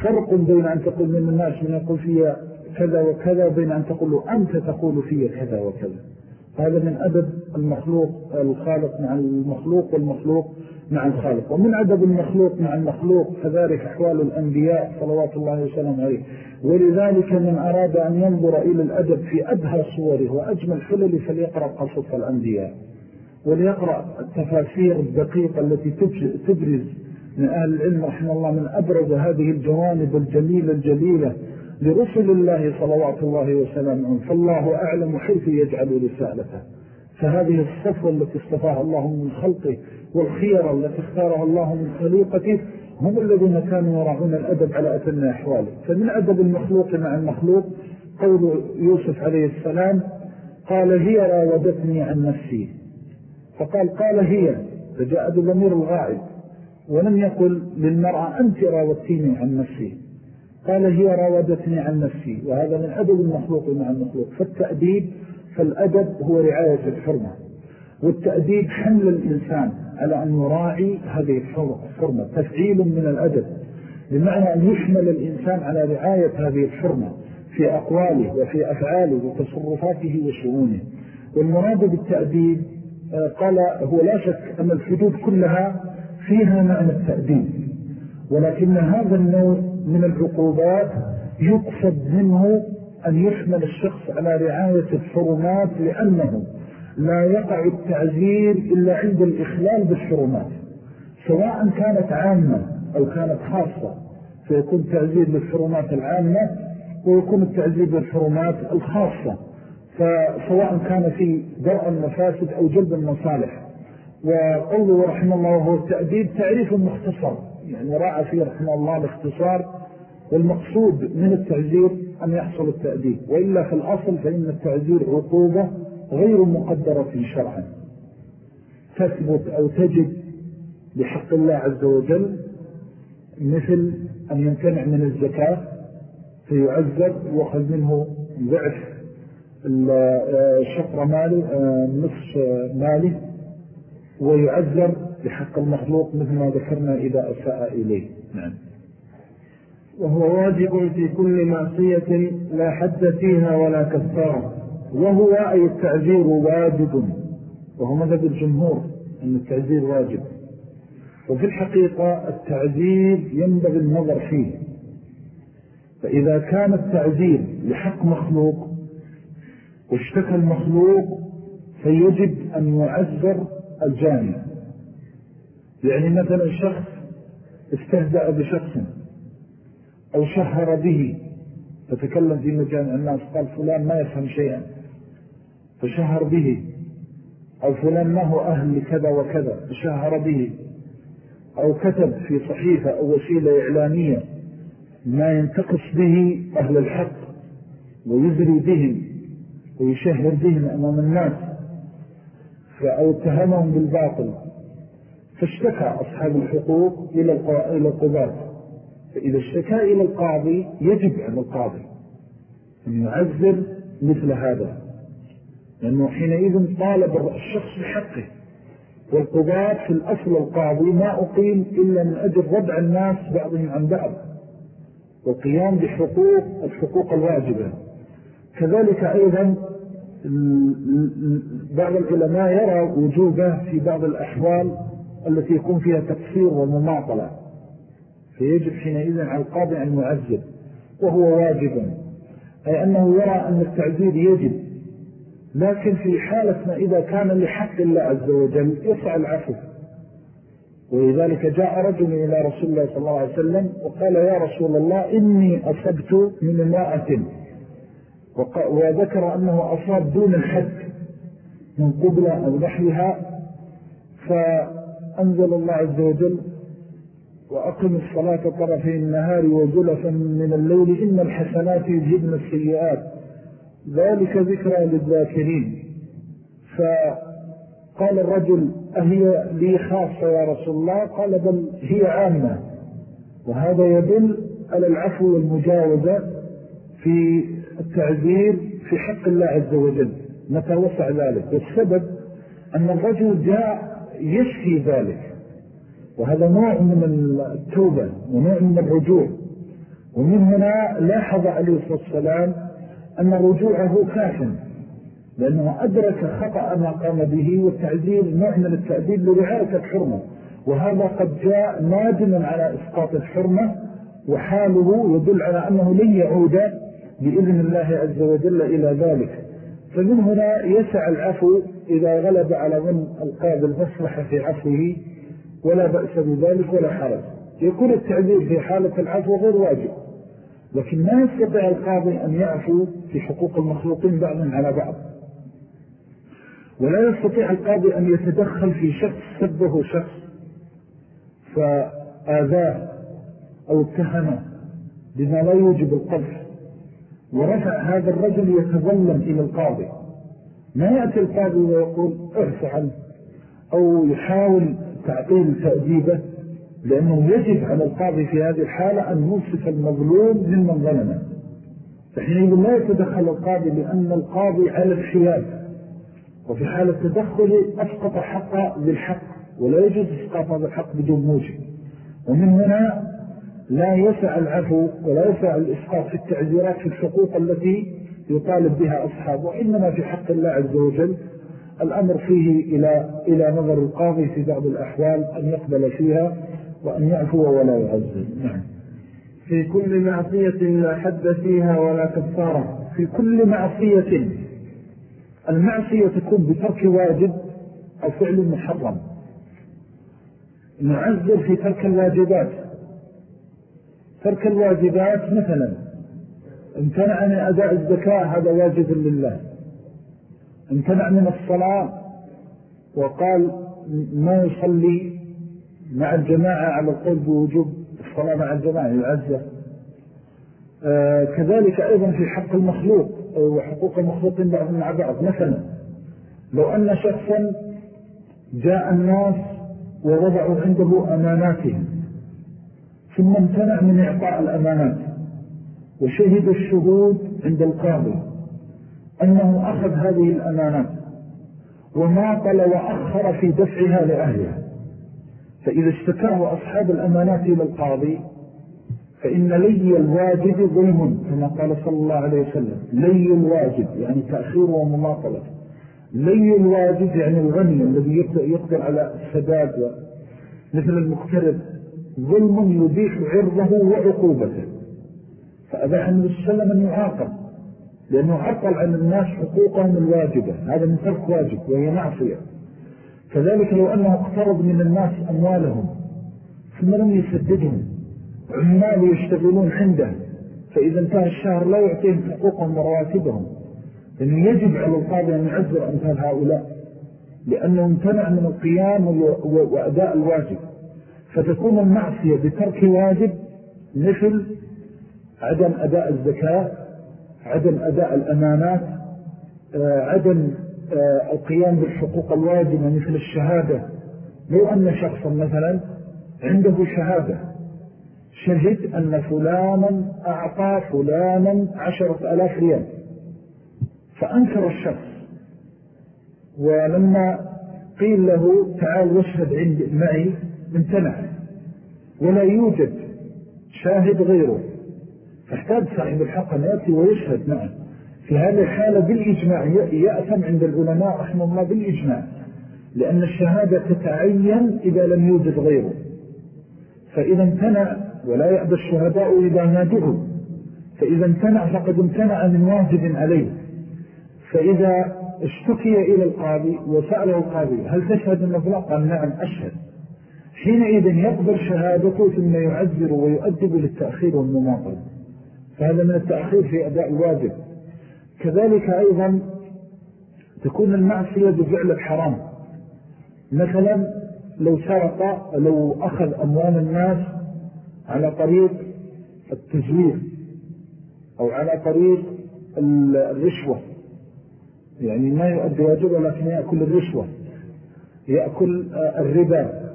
S1: فرق بين أن تقول من الناس من يقول فيها كذا وكذا بين أن تقول له أنت تقول فيها كذا وكذا هذا من أدب المخلوق الخالق مع المخلوق والمخلوق مع الخالق ومن أدب المخلوق مع المخلوق فذلك أحوال الأنبياء صلوات الله وسلم عليه ولذلك من أراد أن ينظر إلى الأدب في أبهى صوره وأجمل حلله فليقرأ قصص الأنبياء وليقرأ التفاسير الدقيقة التي تبرز من أهل العلم رحمه الله من أبرز هذه الجوانب الجميلة الجليلة لرسل الله صلوات الله وسلامه فالله أعلم حيث يجعل رسالته فهذه الصفوة التي اصطفاها الله من خلقه والخيرة التي اختارها الله من خليقته هم الذين كانوا يراعون الأدب على أثناء أحواله فمن أدب المخلوق مع المخلوق قول يوسف عليه السلام قال هي راودتني عن نفسي فقال قال هي فجاء بالأمير الغائب ولم يقل للمرأة أنت راودتيني عن نفسي قال هي راودتني عن نفسي وهذا من أدب المخلوق مع المخلوق فالتأديب فالأدب هو رعاية الحرمة والتأديب حمل الإنسان على أن يراعي هذه الحرمة تفعيل من الأدب بمعنى أن يحمل الإنسان على رعاية هذه الحرمة في أقواله وفي أفعاله وتصرفاته وشؤونه والمراد بالتأديب آه، قال هو لا شك أن الحدود كلها فيها معنى التأديب ولكن هذا النوع من العقوبات يقصد منه أن يحمل الشخص على رعاية الحرمات لأنه لا يقع التعذير إلا عند الإخلال بالحرمات سواء كانت عامة أو كانت خاصة فيكون تعذير للحرمات العامة ويكون التعذير للحرمات الخاصة فسواء كان في درء المفاسد أو جلب المصالح وقوله رحمه الله وهو التأديب تعريف مختصر يعني رأى فيه رحمه الله الاختصار والمقصود من التعزير أن يحصل التأديب وإلا في الأصل فإن التعزير عقوبة غير مقدرة شرعا تثبت أو تجد لحق الله عز وجل مثل أن يمتنع من الزكاة فيعذر وخذ منه ضعف آه، شطر ماله آه، نصف ماله ويعذر بحق المخلوق مثل ما ذكرنا إذا أساء إليه نعم وهو واجب في كل معصية لا حد فيها ولا كفارة وهو أي التعذير واجب وهو مذهب الجمهور أن التعذير واجب وفي الحقيقة التعذير ينبغي النظر فيه فإذا كان التعذير لحق مخلوق واشتكى المخلوق فيجب أن يعذر الجاني يعني مثلا شخص استهدأ بشخص أو شهر به فتكلم في مجال الناس قال فلان ما يفهم شيئا فشهر به أو فلان ما هو أهل لكذا وكذا فشهر به أو كتب في صحيفة أو وسيلة إعلامية ما ينتقص به أهل الحق ويزري بهم ويشهر بهم أمام الناس أو اتهمهم بالباطل فاشتكى أصحاب الحقوق إلى القضاة فإذا اشتكى إلى القاضي يجب على القاضي أن يعذر مثل هذا لأنه حينئذ طالب الشخص بحقه والقضاة في الأصل القاضي ما أقيم إلا من أجل ربع الناس بعضهم عن بعض والقيام بحقوق الحقوق الواجبة كذلك أيضا بعض العلماء يرى وجوبه في بعض الأحوال التي يكون فيها تقصير ومماطلة فيجب حينئذ على القاضي أن يعذب وهو واجب أي أنه يرى أن التعذيب يجب لكن في حالة ما إذا كان لحق الله عز وجل يسعى العفو ولذلك جاء رجل إلى رسول الله صلى الله عليه وسلم وقال يا رسول الله إني أصبت من امرأة وذكر أنه أصاب دون الحد من قبلة أو نحوها فأنزل الله عز وجل وأقم الصلاة طرفي النهار وزلفا من الليل إن الحسنات يجبن السيئات ذلك ذكرى للذاكرين فقال الرجل أهي لي خاصة يا رسول الله قال بل هي عامة وهذا يدل على العفو والمجاوزة في التعذير في حق الله عز وجل متى وسع ذلك والسبب أن الرجل جاء يشفي ذلك وهذا نوع من التوبة ونوع من الرجوع ومن هنا لاحظ عليه الصلاة والسلام أن رجوعه كافٍ لأنه أدرك خطأ ما قام به والتعذير نوع من التعذير لرعاية الحرمة وهذا قد جاء نادما على إسقاط الحرمة وحاله يدل على أنه لن يعود بإذن الله عز وجل إلى ذلك فمن هنا يسع العفو إذا غلب على ظن القاضي المصلحة في عفوه ولا بأس بذلك ولا حرج يكون التعذير في حالة العفو غير واجب لكن ما يستطيع القاضي أن يعفو في حقوق المخلوقين بعضا على بعض ولا يستطيع القاضي أن يتدخل في شخص سبه شخص فآذاه أو اتهمه بما لا يوجب القذف ورفع هذا الرجل يتظلم إلى القاضي ما يأتي القاضي ويقول ارفع عنه أو يحاول تعطيل تأديبه لأنه يجب على القاضي في هذه الحالة أن يوصف المظلوم ممن ظلمه فحينئذ لا يتدخل القاضي لأن القاضي على الخلاف وفي حالة تدخله أسقط حقه للحق ولا يجوز إسقاط هذا الحق بدون موجه ومن هنا لا يسع العفو ولا يسع الإسقاط في التعذيرات في الحقوق التي يطالب بها أصحاب وإنما في حق الله عز وجل الأمر فيه إلى, إلى نظر القاضي في بعض الأحوال أن يقبل فيها وأن يعفو ولا يعزل نعم في كل معصية لا حد فيها ولا كفارة في كل معصية المعصية تكون بترك واجب أو فعل محرم نعذر في ترك الواجبات ترك الواجبات مثلا امتنع من أداء الزكاة هذا واجب لله امتنع من الصلاة وقال ما يصلي مع الجماعة على القول بوجوب الصلاة مع الجماعة يعزر آه، كذلك أيضا في حق المخلوق وحقوق المخلوقين بعض مع بعض مثلا لو أن شخصا جاء الناس ووضعوا عنده أماناتهم ثم امتنع من إعطاء الأمانات وشهد الشهود عند القاضي أنه أخذ هذه الأمانات وماطل وأخر في دفعها لأهلها فإذا اشتكاه أصحاب الأمانات إلى القاضي فإن لي الواجب ظلم كما قال صلى الله عليه وسلم لي الواجب يعني تأخير ومماطلة لي الواجب يعني الغني الذي يقدر على السداد مثل المقترب ظلم يبيح عرضه وعقوبته فأباح النبي صلى الله عليه وسلم أن يعاقب لأنه عطل عن الناس حقوقهم الواجبة هذا من ترك واجب وهي معصية كذلك لو أنه اقترض من الناس أموالهم ثم لم يسددهم عمال يشتغلون عنده فإذا انتهى الشهر لا يعطيهم حقوقهم ورواتبهم لأنه يجب على القاضي أن يعذر أمثال هؤلاء لأنه امتنع من القيام وأداء الواجب فتكون المعصية بترك واجب مثل عدم أداء الزكاة عدم أداء الأمانات آه، عدم آه، القيام بالحقوق الواجبة مثل الشهادة لو أن شخصا مثلا عنده شهادة شهد أن فلانا أعطى فلانا عشرة ألاف ريال فأنكر الشخص ولما قيل له تعال واشهد عندي معي امتنع ولا يوجد شاهد غيره فاحتاج صاحب الحق أن يأتي ويشهد معه في هذه الحالة بالإجماع يأثم عند العلماء رحمه الله بالإجماع لأن الشهادة تتعين إذا لم يوجد غيره فإذا امتنع ولا يأبى الشهداء إذا نادعه فإذا امتنع فقد امتنع من واجب عليه فإذا اشتكي إلى القاضي وسأله القاضي هل تشهد النفلاء قال نعم أشهد حينئذ يقبل شهادته ثم يعذر ويؤدب للتأخير والمماطل فهذا من التأخير في أداء الواجب كذلك أيضا تكون المعصية بفعل الحرام مثلا لو سرق لو أخذ أموال الناس على طريق التزوير أو على طريق الرشوة يعني ما يؤدي واجبه لكن يأكل الرشوة يأكل الربا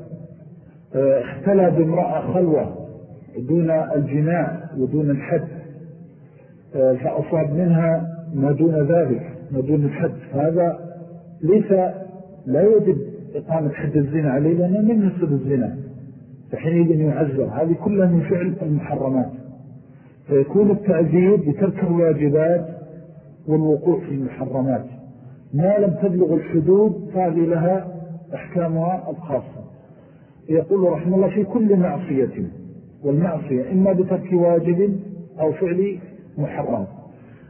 S1: اختلى بامرأة خلوة دون الجناء ودون الحد فأصاب منها ما دون ذلك ما دون الحد فهذا ليس لا يجب إقامة حد الزنا عليه لأنه من نسب الزنا فحينئذ يعزر هذه كلها من فعل المحرمات فيكون التعزير بترك الواجبات والوقوع في المحرمات ما لم تبلغ الحدود فهذه لها أحكامها الخاصة يقول رحمه الله في كل معصية والمعصية إما بترك واجب أو فعل محرم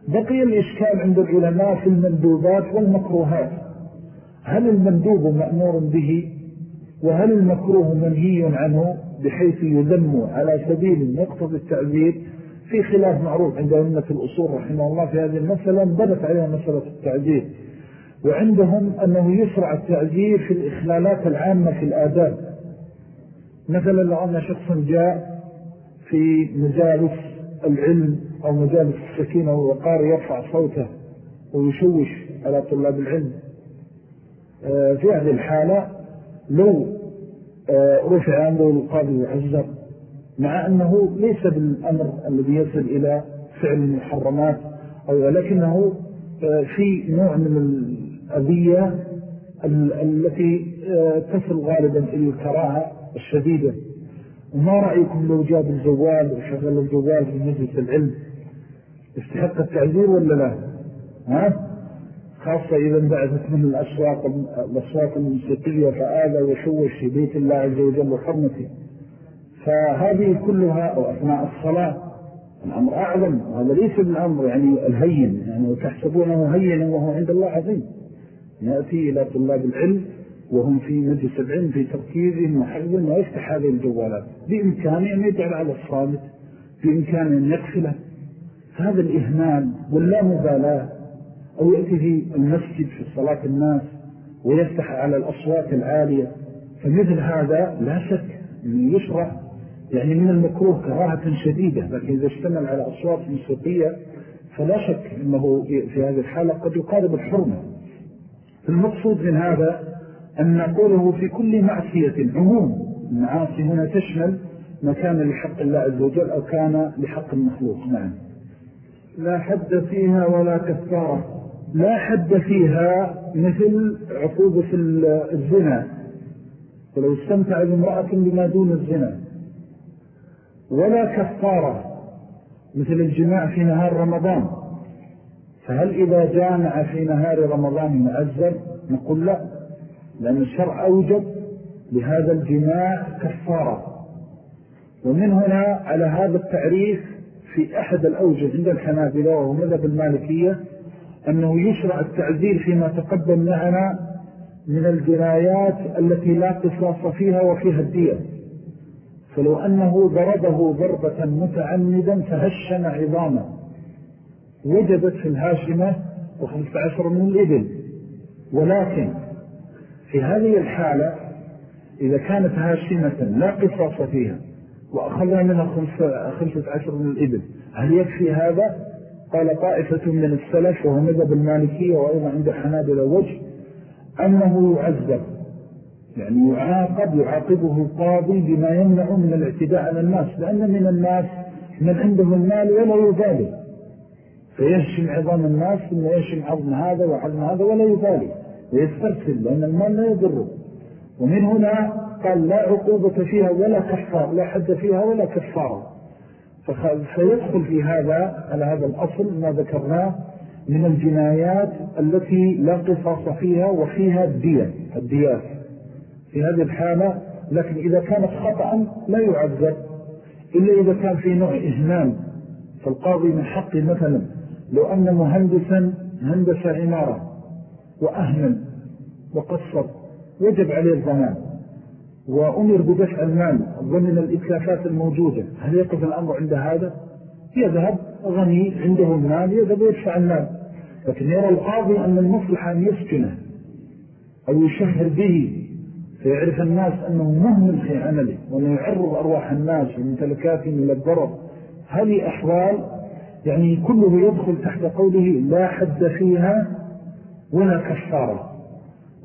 S1: بقي الإشكال عند العلماء في المندوبات والمكروهات هل المندوب مأمور به وهل المكروه منهي عنه بحيث يذم على سبيل مقتضي التعذيب في خلاف معروف عند أمة الأصول رحمه الله في هذه المسألة انضبط عليها مسألة التعذيب وعندهم أنه يسرع التعذيب في الإخلالات العامة في الآداب مثلا لو أن شخص جاء في مجالس العلم أو مجالس السكينة والوقار يرفع صوته ويشوش على طلاب العلم آه، في هذه الحالة لو آه، رفع عنده القاضي وعزر مع أنه ليس بالأمر الذي يصل إلى فعل المحرمات أو ولكنه آه، في نوع من الأذية التي تصل غالبا إلى الكراهة الشديدة وما رأيكم لو جاب الجوال وشغل الجوال في مجلس العلم استحق التعذير ولا لا ها؟ خاصة إذا انبعثت من الأسواق, الأسواق الموسيقية فآذى وشوش في بيت الله عز وجل وحرمته فهذه كلها أو أثناء الصلاة الأمر أعظم وهذا ليس بالأمر يعني الهين يعني وتحسبونه هينا وهو عند الله عظيم يأتي إلى طلاب العلم وهم في مجلس العلم في تركيزهم وحلهم ويفتح هذه الجوالات بإمكانه أن يجعل على الصامت بإمكانه أن يقفله هذا الإهمال واللامبالاة مبالاة أو يأتي في المسجد في صلاة الناس ويفتح على الأصوات العالية فمثل هذا لا شك أن يشرع يعني من المكروه كراهة شديدة لكن إذا اشتمل على أصوات موسيقية فلا شك أنه في هذه الحالة قد يقارب الحرمة المقصود من هذا أن نقوله في كل معصية عموم المعاصي هنا تشمل ما كان لحق الله عز وجل أو كان لحق المخلوق نعم لا حد فيها ولا كفارة لا حد فيها مثل عقوبة الزنا ولو استمتع بمرأة بما دون الزنا ولا كفارة مثل الجماع في نهار رمضان فهل إذا جامع في نهار رمضان معزل نقول لا لأن الشرع أوجد لهذا الجماع كفارة ومن هنا على هذا التعريف في أحد الأوجه عند الحنابلة وهو مذهب المالكية أنه يشرع التعذير فيما تقدم معنا من الجنايات التي لا قصاص فيها وفيها الدية فلو أنه ضربه ضربة متعمدا فهشم عظاما وجدت في الهاشمة و15 من الإبل ولكن في هذه الحالة إذا كانت هاشمة لا قصاص فيها وأخذنا منها خمسة, خمسة عشر من الإبل هل يكفي هذا؟ قال طائفة من السلف وهو مذب المالكية وأيضا عند حنابل وجه أنه يعذب يعني يعاقب يعاقبه القاضي بما يمنع من الاعتداء على الناس لأن من الناس من عنده المال ولا يبالي فيهشم عظام الناس ثم يهشم عظم هذا وعظم هذا ولا يبالي ويسترسل لأن المال لا يضره ومن هنا قال لا عقوبة فيها ولا كفار لا حد فيها ولا كفار فيدخل في هذا على هذا الأصل ما ذكرناه من الجنايات التي لا قصاص فيها وفيها الدية الديات في هذه الحالة لكن إذا كانت خطأا لا يعذب إلا إذا كان في نوع إهنام فالقاضي من حقه مثلا لو أن مهندسا هندس عمارة وأهمل وقصر وجب عليه الضمان وأمر بدفع المال ضمن الإتلافات الموجودة هل يقف الأمر عند هذا؟ يذهب غني عنده المال يذهب ويدفع المال لكن يرى القاضي أن المصلحة أن يسكنه أو يشهر به فيعرف الناس أنه مهمل في عمله وأنه يعرض أرواح الناس وممتلكاتهم من الضرب هذه أحوال يعني كله يدخل تحت قوله لا حد فيها ولا كفارة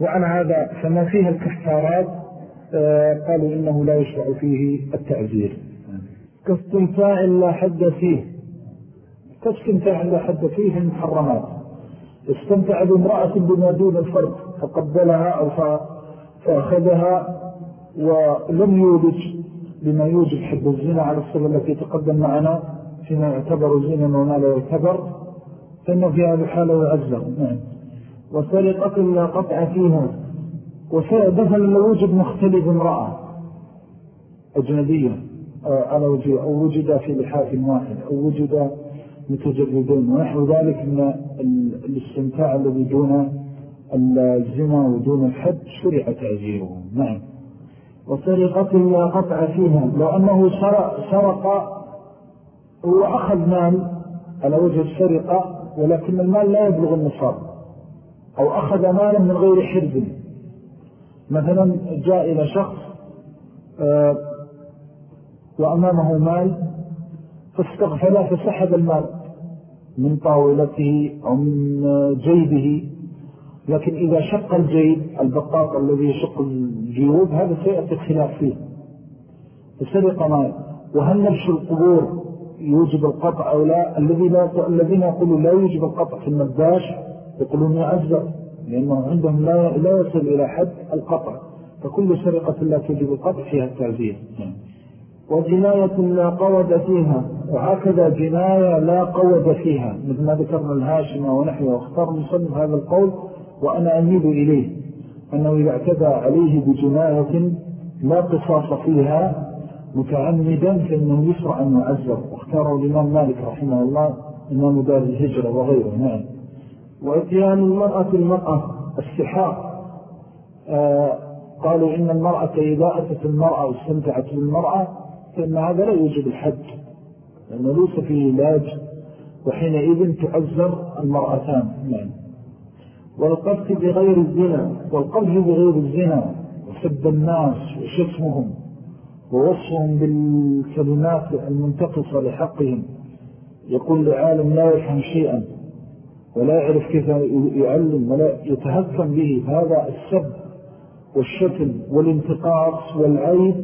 S1: وعن هذا فما فيه الكفارات آه، قالوا إنه لا يشرع فيه التعزير كاستمتاع لا حد فيه كاستمتاع لا حد فيه المحرمات استمتع بامرأة بما دون الفرد فقبلها أو فأخذها ولم يوجد بما يوجد حد الزنا على الصلة التي تقدم معنا فيما يعتبر زنا وما لا يعتبر فإنه في هذه الحالة يعزر نعم وسلطة لا قطع فيها ودخل وجد مختلف امرأة أجنبية على آه، وجهه أو وجد في لحاف واحد أو وجد متجردين ونحو ذلك من الاستمتاع الذي دون الزنا ودون الحد شرع تعزيره نعم وسرقة لا قطع فيها لو أنه سرق هو أخذ مال على وجه السرقة ولكن المال لا يبلغ النصاب أو أخذ مالا من غير حرب مثلا جاء إلى شخص آه، وأمامه مال فاستغفل فسحب المال من طاولته أو من جيبه لكن إذا شق الجيب البطاط الذي يشق الجيوب هذا سيأتي الخلاف فيه فسرق مال وهل نبش القبور يوجب القطع أو لا الذين يقولوا لا يوجب القطع في النباش يقولون يا أجزر لأنه عندهم لا, لا يصل إلى حد القطع فكل سرقة لا تجب القطع فيها التعزيز نعم. وجناية لا قود فيها وهكذا جناية لا قود فيها مثل ما ذكرنا الهاشمة ونحن واختار مسلم هذا القول وأنا أميل إليه أنه إذا اعتدى عليه بجناية لا قصاص فيها متعمدا فإنه يسرع أن يعزر واختاره الإمام مالك رحمه الله إمام دار الهجرة وغيره نعم وإتيان المرأة المرأة السحاق آه، قالوا إن المرأة إذا أتت المرأة واستمتعت بالمرأة فإن هذا لا يوجد الحد لأنه ليس فيه علاج وحينئذ تعذر المرأتان يعني والقذف بغير الزنا والقذف بغير الزنا وسب الناس وشتمهم ووصفهم بالكلمات المنتقصة لحقهم يقول لعالم لا يفهم شيئا ولا يعرف كيف يعلم ولا يتهكم به هذا السب والشتم والانتقاص والعيب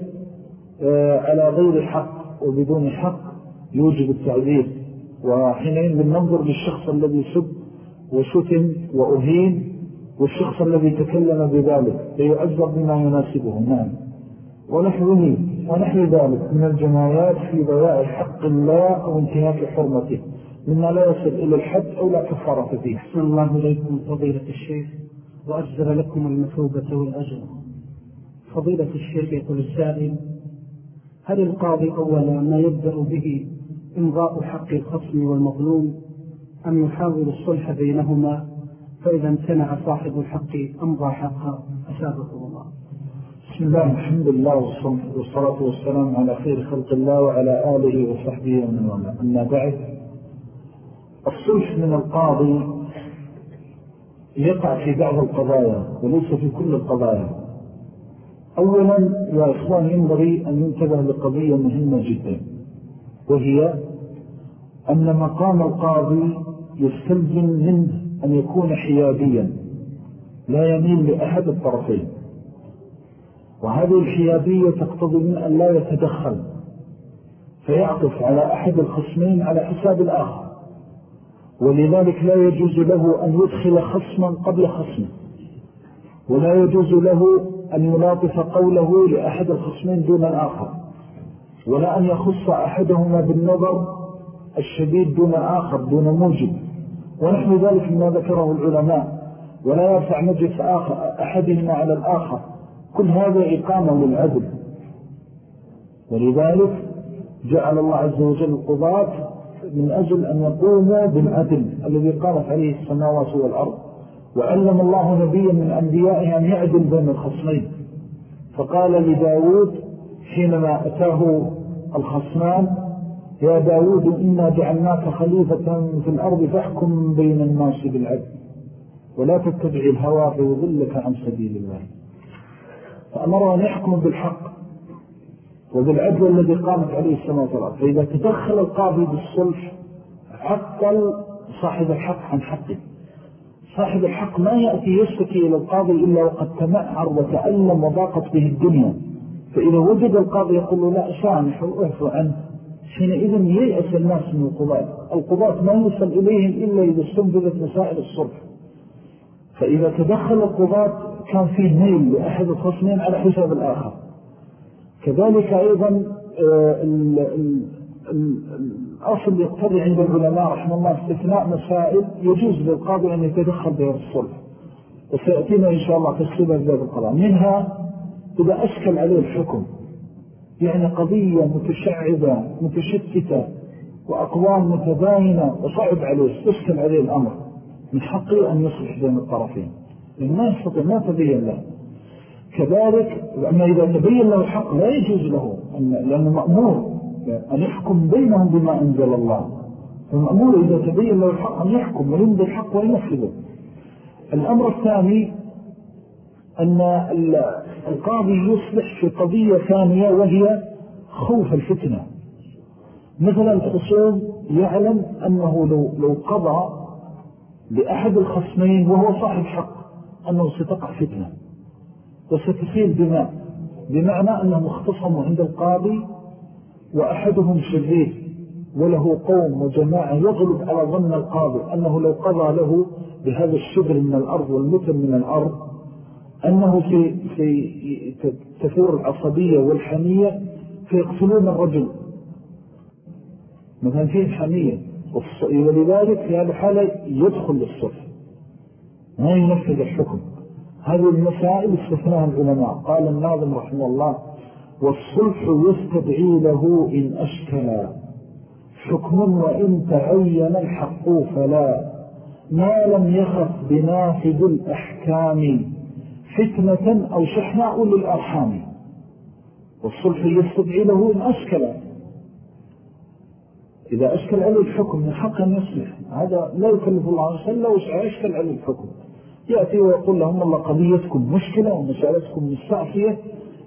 S1: آه، على غير حق وبدون حق يوجب التعذير وحينئذ ننظر للشخص الذي سب وشتم وأهين والشخص الذي تكلم بذلك ليعذر بما يناسبه نعم ونحن, ونحو ذلك من الجمايات في ضياء حق الله وانتهاك حرمته مما لا يصل إلى الحد أو لا كفارة فيه أحسن الله إليكم فضيلة الشيخ وأجزل لكم المثوبة والأجر فضيلة الشيخ يقول السائل هل القاضي أولا ما يبدأ به إمضاء حق الخصم والمظلوم أم يحاول الصلح بينهما فإذا امتنع صاحب الحق أمضى حقه أسابق الله بسم الله الحمد لله والصلاة والسلام على خير خلق الله وعلى آله وصحبه ومن والاه أما بعد الصلح من القاضي يقع في بعض القضايا وليس في كل القضايا أولا يا إخوان ينبغي أن ينتبه لقضية مهمة جدا وهي أن مقام القاضي يستلزم منه أن يكون حياديا لا يميل لأحد الطرفين وهذه الحيادية تقتضي من أن لا يتدخل فيعطف على أحد الخصمين على حساب الآخر ولذلك لا يجوز له أن يدخل خصما قبل خصمه ولا يجوز له أن يلاطف قوله لأحد الخصمين دون الآخر ولا أن يخص أحدهما بالنظر الشديد دون آخر دون موجب ونحن ذلك ما ذكره العلماء ولا يرفع مجلس آخر أحدهما على الآخر كل هذا إقامة للعدل ولذلك جعل الله عز وجل القضاة من أجل أن يقوموا بالعدل الذي قامت عليه السماوات والأرض وعلم الله نبيا من أنبيائه أن يعدل بين الخصمين فقال لداود حينما أتاه الخصمان يا داود إنا جعلناك خليفة في الأرض فاحكم بين الناس بالعدل ولا تتبع الهوى فيضلك عن سبيل الله فأمره أن يحكم بالحق وبالعدل الذي قامت عليه السماء والأرض فإذا تدخل القاضي بالصلح عطل صاحب الحق عن حقه صاحب الحق ما يأتي يشتكي إلى القاضي إلا وقد تمعر وتألم وضاقت به الدنيا فإذا وجد القاضي يقول له لا أسامح وإعفو عنه حينئذ ييأس الناس من القضاء القضاء ما يصل إليهم إلا إذا استنفذت مسائل الصلح فإذا تدخل القضاء كان فيه نيل لأحد الخصمين على حساب الآخر كذلك أيضا آه، الأصل يقتضي عند العلماء رحمه الله استثناء مسائل يجوز للقاضي أن يتدخل بها الصلح وسيأتينا إن شاء الله السبب ذات القضاء منها إذا أشكل عليه الحكم يعني قضية متشعبة متشتتة وأقوام متباينة وصعب عليه أشكل عليه الأمر من حقه أن يصلح بين الطرفين لأنه ما يستطيع ما تبين له كذلك وأما إذا تبين له الحق لا يجوز له لأنه مأمور أن يحكم بينهم بما أنزل الله فمأمور إذا تبين له الحق أن يحكم وينزل الحق وينفذه الأمر الثاني أن القاضي يصلح في قضية ثانية وهي خوف الفتنة مثلا الخصوم يعلم أنه لو, لو قضى لأحد الخصمين وهو صاحب حق أنه ستقع فتنة وستسيل دماء بمعنى أنهم اختصموا عند القاضي وأحدهم شرير وله قوم وجماعة يغلب على ظن القاضي أنه لو قضى له بهذا الشبر من الأرض والمتن من الأرض أنه في, في تثور العصبية والحمية فيقتلون الرجل مثلا فيه حمية ولذلك في هذا الحالة يدخل للصف ما ينفذ الحكم هذه المسائل استثناها العلماء قال الناظم رحمه الله والصلح يستدعي له إن أشكلا حكم وإن تعين الحق فلا ما لم يخف بنافذ الأحكام فتنة أو شحناء للأرحام والصلح يستدعي له إن أشكلا إذا أشكل عليه الحكم من حق أن يصلح هذا لا يكلف الله صلى وسعى أشكل عليه الحكم يأتي ويقول لهم الله قضيتكم مشكلة ومسألتكم مستعصية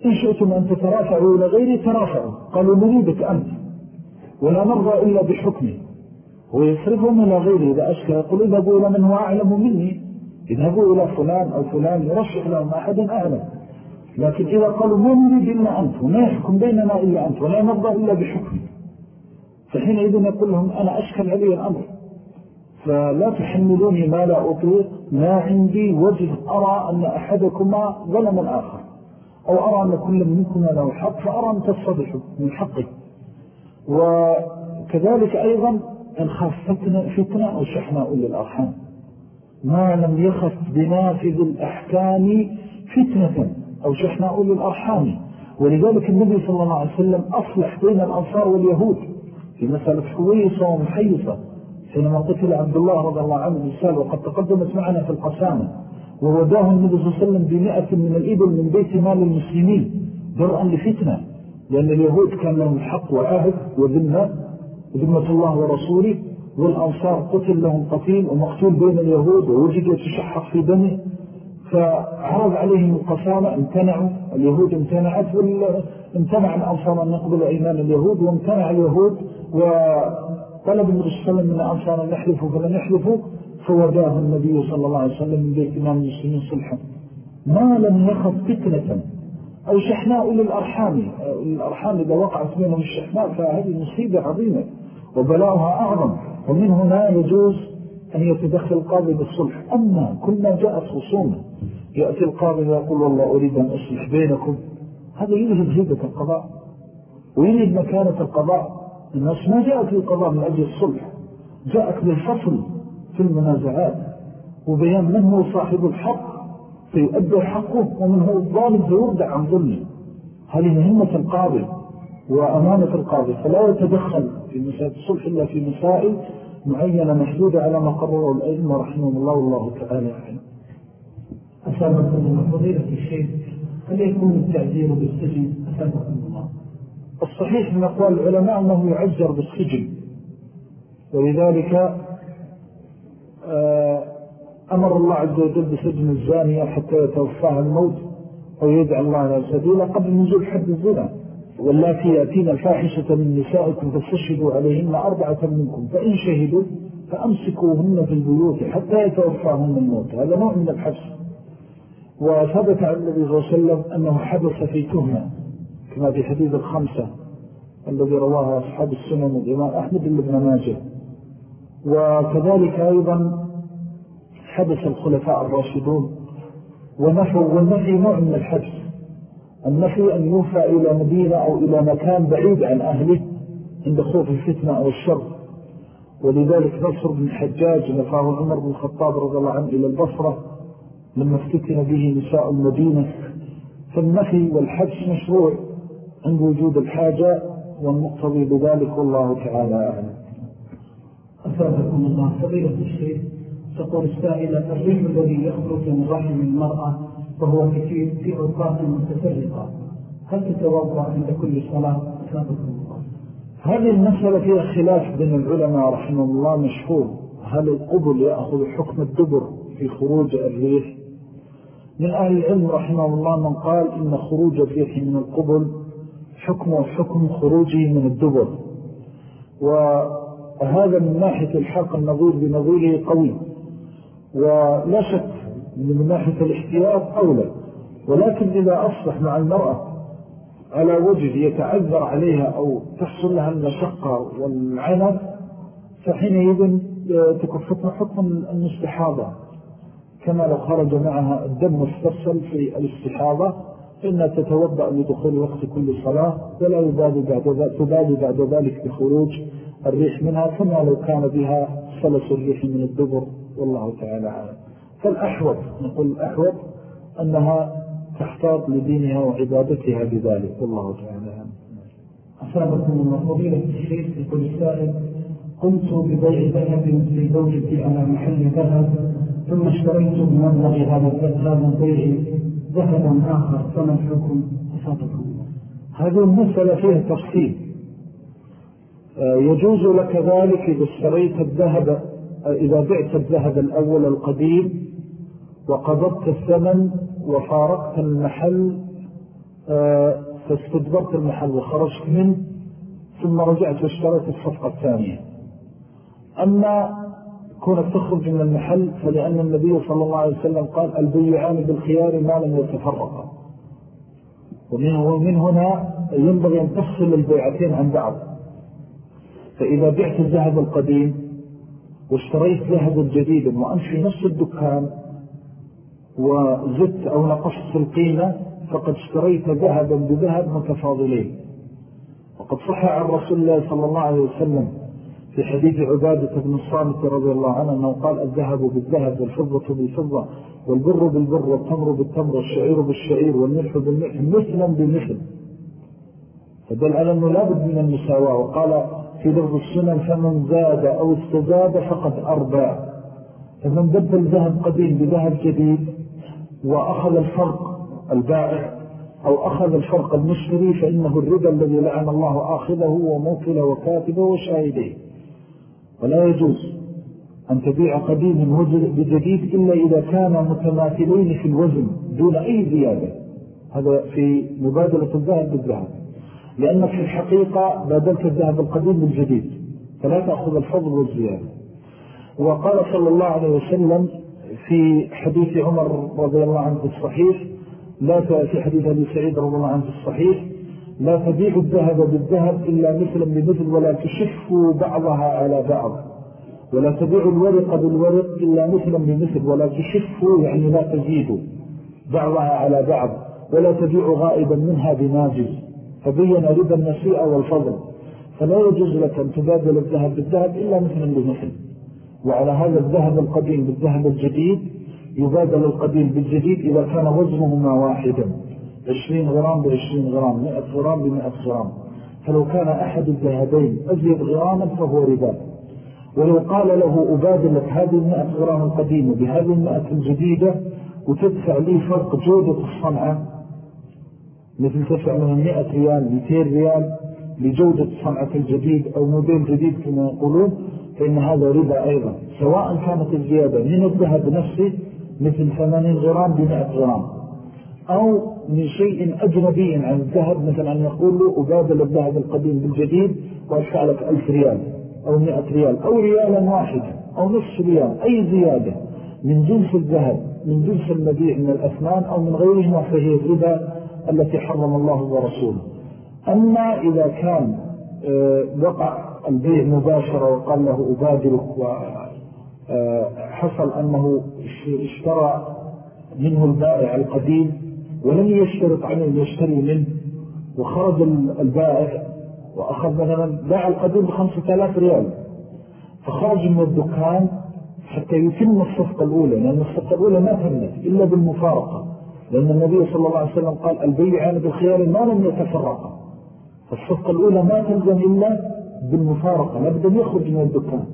S1: إن شئتم أن تترافعوا إلى غيري ترافعوا قالوا نريدك أنت ولا نرضى إلا بحكمه ويصرفهم إلى غيره إذا أشكى يقول اذهبوا إلى من هو أعلم مني اذهبوا إلى فلان أو فلان يرشح لهم أحدا أعلم لكن إذا قالوا ما نريد إلا أنت وما يحكم بيننا إلا أنت ولا نرضى إلا بحكمه فحينئذ يقول لهم أنا أشكل علي الأمر فلا تحملوني ما لا أطيق ما عندي وجه أرى أن أحدكما ظلم الآخر أو أرى أن كل منكما له حق فأرى أن تصدح من حقه وكذلك أيضا إن خفتنا فتنة أو شحناء للأرحام ما لم يخف بنافذ الأحكام فتنة أو شحناء للأرحام ولذلك النبي صلى الله عليه وسلم أصلح بين الأنصار واليهود في مسألة حويصة ومحيصة حينما قتل عبد الله رضي الله عنه بالسال وقد تقدمت معنا في القسامة ووداه النبي صلى الله عليه وسلم بمئة من الإبل من بيت مال المسلمين درءا لفتنة لأن اليهود كان لهم الحق وعهد وذمة وذمة الله ورسوله والأنصار قتل لهم قتيل ومقتول بين اليهود ووجد يتشحق في دمه فعرض عليهم القسامة امتنعوا اليهود امتنعت امتنع الأنصار أن يقبل إيمان اليهود وامتنع اليهود و طلب من السلام من الأنصار أن يحلفوا فلن يحلفوا فوداه النبي صلى الله عليه وسلم من بيت إمام المسلمين صلحا ما لم يخف فتنة أو شحناء للأرحام الأرحام إذا وقعت منهم الشحناء فهذه مصيبة عظيمة وبلاؤها أعظم ومن هنا يجوز أن يتدخل القاضي بالصلح أما كل ما جاءت خصومة يأتي القاضي ويقول والله أريد أن أصلح بينكم هذا يوجد هيبة القضاء ويوجد مكانة القضاء الناس ما جاءت للقضاء من أجل الصلح جاءت للفصل في المنازعات وبيان من هو صاحب الحق فيؤدى حقه ومن هو الظالم فيردع عن ظلمه هذه مهمة القاضي وأمانة القاضي فلا يتدخل في مسائل الصلح إلا في مسائل معينة محدودة على ما قرره الأئمة رحمه الله والله تعالى أعلم الله من فضيلة الشيخ هل يكون التعذير بالسجن أسابقا الصحيح من أقوال العلماء أنه يعذر بالسجن ولذلك آه، أمر الله عز وجل بسجن الزانية حتى يتوفاها الموت أو الله على سبيله قبل نزول حد الزنا والتي يأتينا فاحشة من نسائكم فاستشهدوا عليهن أربعة منكم فإن شهدوا فأمسكوهن في البيوت حتى يتوفاهن الموت هذا نوع من الحبس وثبت عن النبي صلى الله عليه وسلم أنه حبس في تهمة كما في حديث الخمسة الذي رواه أصحاب السنن الإمام أحمد بن ماجه وكذلك أيضا حدث الخلفاء الراشدون ونفوا والنفي نوع من الحبس النفي أن يوفى إلى مدينة أو إلى مكان بعيد عن أهله عند خوف الفتنة أو الشر ولذلك نصر بن حجاج نفاه عمر بن الخطاب رضي الله عنه إلى البصرة لما افتتن به نساء المدينة فالنفي والحبس مشروع عند وجود الحاجة والمقتضي بذلك والله تعالى أعلم أفادكم الله فضيلة الشيخ تقول السائلة الريح الذي يخرج من رحم المرأة وهو كثير في أوقات متفرقة هل تتوضع عند كل صلاة أفادكم الله هذه المسألة فيها خلاف بين العلماء رحمه الله مشهور هل القبل يأخذ حكم الدبر في خروج الريح من أهل العلم رحمه الله من قال إن خروج الريح من القبل حكمه حكم خروجه من الدبر وهذا من ناحية الحق النظير بنظيره قوي ولا شك من ناحية الاحتياط أولى ولكن إذا أصلح مع المرأة على وجه يتعذر عليها أو تحصل لها المشقة والعنف فحينئذ آه، تكفتها حكم المستحاضة كما لو خرج معها الدم مستصل في الاستحاضة إما تتوضأ لدخول وقت كل صلاة ولا يبالي بعد ذلك, تبالي بعد ذلك بخروج الريح منها كما لو كان بها سلس الريح من الدبر والله تعالى عالم فالأحوط نقول الأحوط أنها تحتاط لدينها وعبادتها بذلك والله تعالى عالم أصابكم الله وبيلة الشيخ يقول السائل قمت ببيع ذهب لزوجتي على محل ذهب ثم اشتريت من مبلغ هذا الذهب بيعي ذهب آخر فما الحكم أصابكم هذه المسألة فيها تفصيل آه، يجوز لك ذلك إذا اشتريت الذهب إذا بعت الذهب الأول القديم وقبضت الثمن وفارقت المحل آه، فاستدبرت المحل وخرجت منه ثم رجعت واشتريت الصفقة الثانية أما كونك تخرج من المحل فلأن النبي صلى الله عليه وسلم قال البيعان بالخيار ما لم يتفرق ومن هنا ينبغي أن تفصل البيعتين عن بعض فإذا بعت الذهب القديم واشتريت ذهب جديدا وأنشي في نفس الدكان وزدت أو نقصت القيمة فقد اشتريت ذهبا بذهب متفاضلين وقد صح عن رسول الله صلى الله عليه وسلم في حديث عبادة بن الصامت رضي الله عنه أنه قال الذهب بالذهب والفضة بالفضة والبر بالبر والتمر بالتمر والشعير بالشعير والملح بالملح مثلا بمثل فدل على أنه لابد من المساواة وقال في لفظ السنن فمن زاد أو استزاد فقد أربى فمن بدل ذهب قديم بذهب جديد وأخذ الفرق البائع أو أخذ الفرق المشتري فإنه الربا الذي لعن الله آخذه وموكله وكاتبه وشاهديه ولا يجوز أن تبيع قديم بجديد إلا إذا كان متماثلين في الوزن دون أي زيادة هذا في مبادلة الذهب بالذهب لأنك في الحقيقة بادلت الذهب القديم بالجديد فلا تأخذ الفضل والزيادة وقال صلى الله عليه وسلم في حديث عمر رضي الله عنه الصحيح لا في حديث أبي سعيد رضي الله عنه الصحيح لا تبيع الذهب بالذهب إلا مثلا بمثل ولا تشفوا بعضها على بعض ولا تبيع الورق بالورق إلا مثلا بمثل ولا تشفوا يعني لا تزيدوا بعضها على بعض ولا تبيع غائبا منها بناجز فبين ربا النسيئة والفضل فلا يجوز لك أن تبادل الذهب بالذهب إلا مثلا بمثل وعلى هذا الذهب القديم بالذهب الجديد يبادل القديم بالجديد إذا كان وزنهما واحدا 20 غرام ب20 غرام 100 غرام ب100 غرام فلو كان أحد الذهبين أزيد غراما فهو ربا ولو قال له أبادلت هذه المئة غرام القديمة بهذه المئة الجديدة وتدفع لي فرق جودة الصنعة مثل تدفع لهم مئة ريال مئتين ريال لجودة صنعة الجديد أو موديل جديد كما يقولون فإن هذا ربا أيضا سواء كانت الزيادة من الذهب نفسه مثل 80 غرام بمئة غرام أو من شيء أجنبي عن الذهب مثلا أن يقول له أبادل الذهب القديم بالجديد وأدفع لك ألف ريال أو مئة ريال أو ريالا واحدا أو نصف ريال أي زيادة من جنس الذهب من جنس المبيع من الأثمان أو من غيره فهي الربا التي حرم الله ورسوله أما إذا كان آه، وقع البيع مباشرة وقال له أبادلك وحصل آه، أنه اشترى منه البائع القديم ولم يشترط عليه يشتري منه وخرج البائع وأخذ مثلا باع القديم بخمسة آلاف ريال فخرج من الدكان حتى يتم الصفقة الأولى لأن الصفقة الأولى ما تمت إلا بالمفارقة لأن النبي صلى الله عليه وسلم قال البيعان بالخيار ما لم يتفرقا فالصفقة الأولى ما تلزم إلا بالمفارقة لابد أن يخرج من الدكان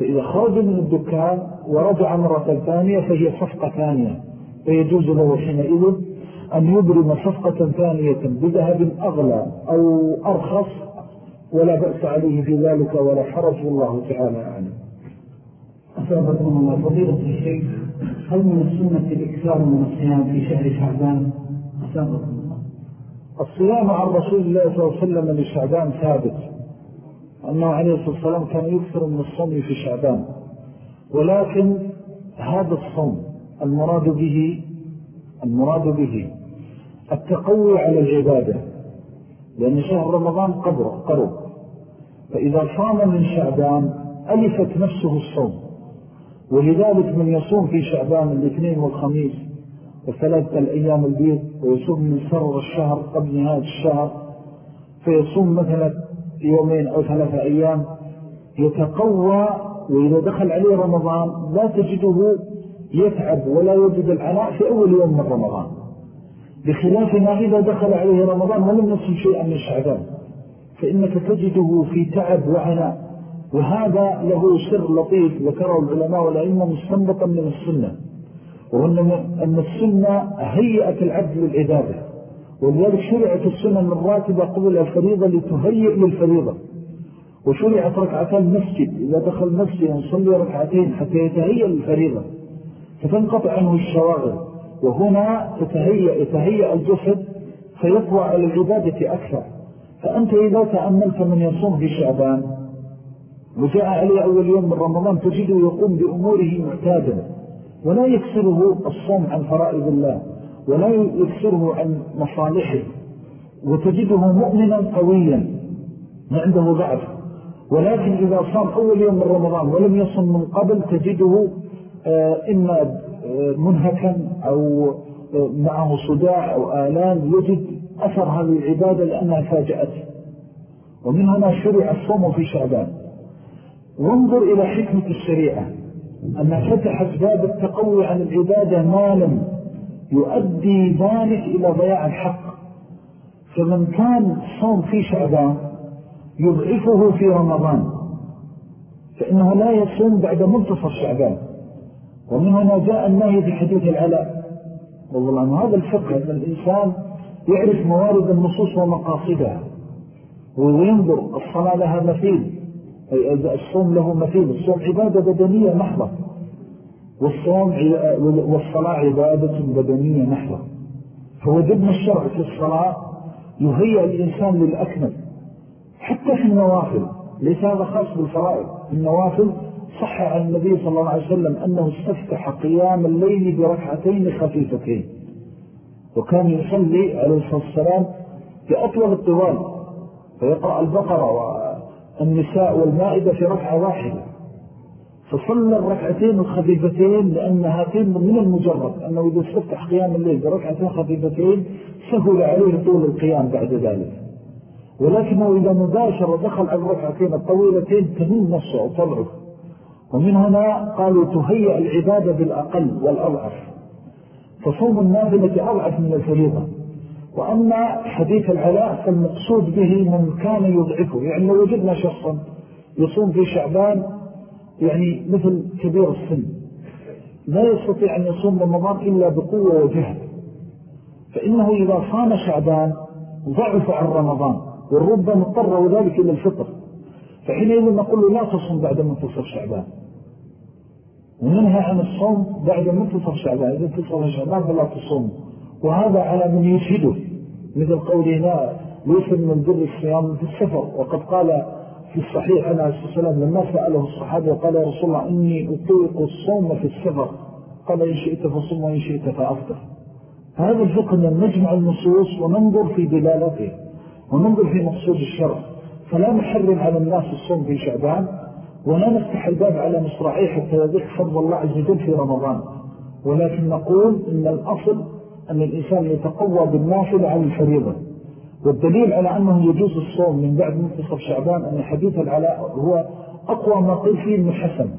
S1: فإذا خرج من الدكان ورجع مرة ثانية فهي صفقة ثانية فيجوز له حينئذ أن يبرم صفقة ثانية بذهب أغلى أو أرخص ولا بأس عليه في ذلك ولا حرج والله تعالى أعلم أصابكم الله فضيلة الشيخ هل من السنة الإكثار من الصيام في شهر شعبان أصابكم الله الصيام عن رسول الله صلى الله عليه وسلم لشعبان ثابت أنه عليه الصلاة والسلام كان يكثر من الصوم في شعبان ولكن هذا الصوم المراد به المراد به التقوي على العبادة لأن شهر رمضان قرب فإذا صام من شعبان ألفت نفسه الصوم ولذلك من يصوم في شعبان الاثنين والخميس وثلاثة الأيام البيض ويصوم من سرر الشهر قبل نهاية الشهر فيصوم مثلا يومين أو ثلاثة أيام يتقوى وإذا دخل عليه رمضان لا تجده يتعب ولا يجد العناء في أول يوم من رمضان بخلاف ما إذا دخل عليه رمضان ولم يصل شيئا من شعبان فإنك تجده في تعب وعناء وهذا له سر لطيف ذكره العلماء والأئمة مستنبطا من السنة وأن أن السنة هيئت العبد للعبادة ولذلك شرعت من الراتبة قبل الفريضة لتهيئ للفريضة وشرعت ركعتا المسجد إذا دخل مسجد ينصلي ركعتين حتى يتهيئ للفريضة فتنقطع عنه الشواغل وهنا تتهيأ, تتهيأ الجسد فيقوى على العبادة أكثر فأنت إذا تأملت من يصوم في شعبان وجاء عليه أول يوم من رمضان تجده يقوم بأموره معتادا ولا يكسره الصوم عن فرائض الله ولا يكسره عن مصالحه وتجده مؤمنا قويا ما عنده ضعف ولكن إذا صام أول يوم من رمضان ولم يصم من قبل تجده آه، إما منهكا أو معه صداع أو آلام يجد أثر هذه العبادة لأنها فاجأته ومن هنا شرع الصوم في شعبان وانظر إلى حكمة الشريعة أن فتحت باب التقوي عن العبادة ما لم يؤدي ذلك إلى ضياع الحق فمن كان صوم في شعبان يضعفه في رمضان فإنه لا يصوم بعد منتصف شعبان ومن هنا جاء النهي في حديث العلاء والله عنه هذا الفقه أن الإنسان يعرف موارد النصوص ومقاصدها وينظر الصلاة لها مثيل أي الصوم له مثيل الصوم عبادة بدنية محظة والصوم والصلاة عبادة بدنية فهو فوجدنا الشرع في الصلاة يهيئ الإنسان للأكمل حتى في النوافل ليس هذا خاص بالفرائض النوافل صح عن النبي صلى الله عليه وسلم أنه استفتح قيام الليل بركعتين خفيفتين وكان يصلي عليه الصلاة والسلام بأطول الطوال فيقرأ البقرة والنساء والمائدة في ركعة واحدة فصلى الركعتين الخفيفتين لأن هاتين من المجرد أنه إذا استفتح قيام الليل بركعتين خفيفتين سهل عليه طول القيام بعد ذلك ولكنه إذا مباشرة دخل على الركعتين الطويلتين تنين نفسه وطلعه ومن هنا قالوا تهيئ العبادة بالأقل والأضعف فصوم النافلة أضعف من الفريضة وأما حديث العلاء فالمقصود به من كان يضعفه يعني لو وجدنا شخصا يصوم في شعبان يعني مثل كبير السن لا يستطيع أن يصوم رمضان إلا بقوة وجهد فإنه إذا صام شعبان ضعف عن رمضان وربما مضطر ذلك إلى الفطر فحينئذ نقول له لا تصوم بعد منتصف شعبان ومنها عن الصوم بعد منتصف شعبان يعني إذا انتصف شعبان فلا تصوم وهذا على من يشهده مثل قوله لا ليس من البر الصيام في السفر وقد قال في الصحيح أنا عليه السلام لما سأله الصحابة قال يا رسول الله إني أطيق الصوم في السفر قال إن شئت فصوم وإن شئت فأفضل هذا الفقه من نجمع النصوص وننظر في دلالته وننظر في مقصود الشرع فلا نحرم على الناس الصوم في شعبان ولا نفتح الباب على مصراعيه حتى يذيك فضل الله عز وجل في رمضان ولكن نقول إن الأصل أن الإنسان يتقوى بالنافل عن الفريضة والدليل على أنه يجوز الصوم من بعد منتصف شعبان أن حديث العلاء هو أقوى ما قيل فيه المحسن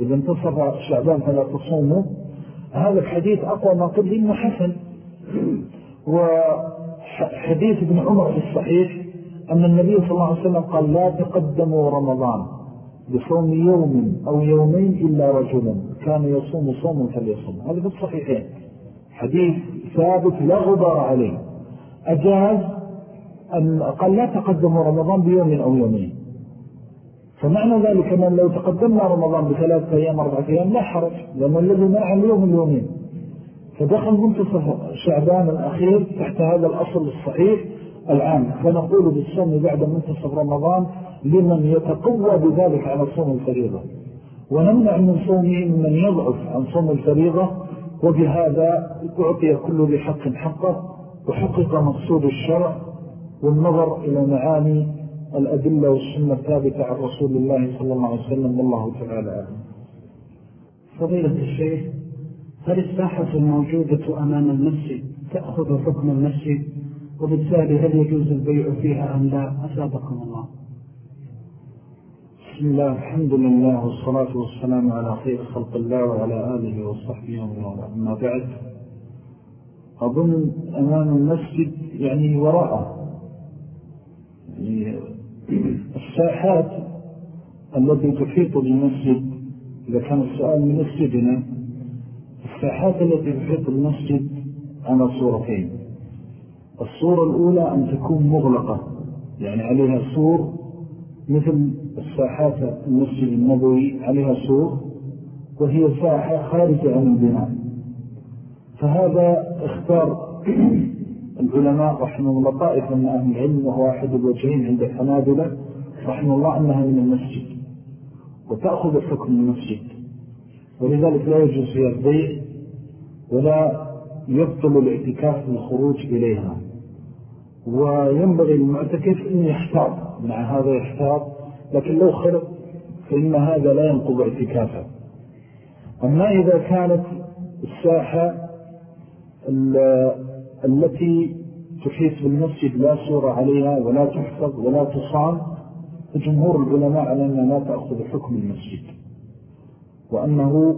S1: إذا انتصف شعبان فلا تصوموا هذا الحديث أقوى ما قيل فيه المحسن وحديث ابن عمر في الصحيح أن النبي صلى الله عليه وسلم قال لا تقدموا رمضان بصوم يوم أو يومين إلا رجلا كان يصوم صوما فليصوم هذا في الصحيحين حديث ثابت لا غبار عليه أجاز أن قال لا تقدموا رمضان بيوم أو يومين فمعنى ذلك أن لو تقدمنا رمضان بثلاثة أيام أربعة أيام لا حرج لأن الذي معه يوم اليومين فدخل منتصف شعبان الأخير تحت هذا الأصل الصحيح العام فنقول بالصوم بعد منتصف رمضان لمن يتقوى بذلك على صوم الفريضة ونمنع من صومهم من يضعف عن صوم الفريضة وبهذا أعطي كل لحق حقه وحقق مقصود الشرع والنظر إلى معاني الأدلة والسنة الثابتة عن رسول الله صلى الله عليه وسلم والله تعالى أعلم فضيلة الشيخ هل الساحة الموجودة أمام المسجد تأخذ حكم المسجد وبالتالي هل يجوز البيع فيها أم لا أسابقنا الله بسم الله الحمد لله والصلاة والسلام على خير خلق الله وعلى آله وصحبه ومن أما بعد أظن أمام المسجد يعني وراءه يعني الساحات التي تحيط بالمسجد إذا كان السؤال من مسجدنا الساحات التي تحيط بالمسجد على صورتين الصورة الأولى أن تكون مغلقة يعني عليها صور مثل الساحات المسجد النبوي عليها سور وهي ساحة خارجة عن البناء فهذا اختار العلماء رحمه الله طائفا من أهل العلم وهو أحد الوجهين عند الحنابلة رحمه الله أنها من المسجد وتأخذ الحكم من المسجد ولذلك لا يجوز في الضيء ولا يبطل الاعتكاف بالخروج إليها وينبغي المعتكف أن يحتاط مع هذا يحتاط لكن لو خلق فإن هذا لا ينقض اعتكافه أما إذا كانت الساحة التي تحيط بالمسجد لا صورة عليها ولا تحفظ ولا تصام فجمهور العلماء على أنها لا تأخذ حكم المسجد وأنه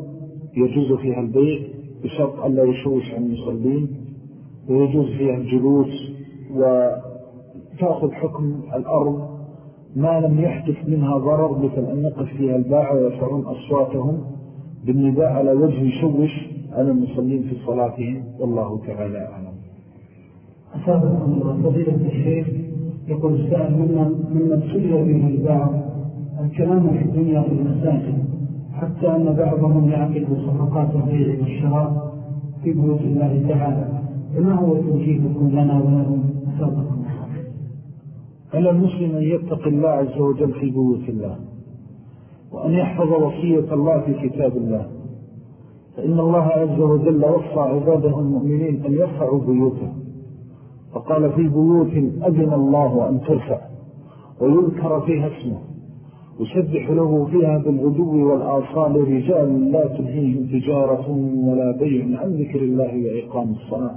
S1: يجوز فيها البيع بشرط أن لا يشوش عن المصلين ويجوز فيها الجلوس وتأخذ حكم الأرض ما لم يحدث منها ضرر مثل أن يقف فيها الباع ويرفعون أصواتهم بالنداء على وجه يشوش على المصلين في صلاتهم والله تعالى أعلم أصابكم فضيلة الشيخ يقول السائل ممن ممن سير به البعض الكلام في الدنيا في المساجد حتى أن بعضهم يعقد صفقات البيع والشراء في بيوت الله تعالى فما هو توجيهكم لنا ولهم أصابكم على المسلم أن يتق الله عز وجل في بيوت الله وأن يحفظ وصية الله في كتاب الله فإن الله عز وجل وصى عباده المؤمنين أن يرفعوا بيوتهم فقال في بيوت أذن الله أن ترفع ويذكر فيها اسمه يسبح له فيها بالغدو والآصال رجال لا تلهيهم تجارة ولا بيع عن ذكر الله وإقام الصلاة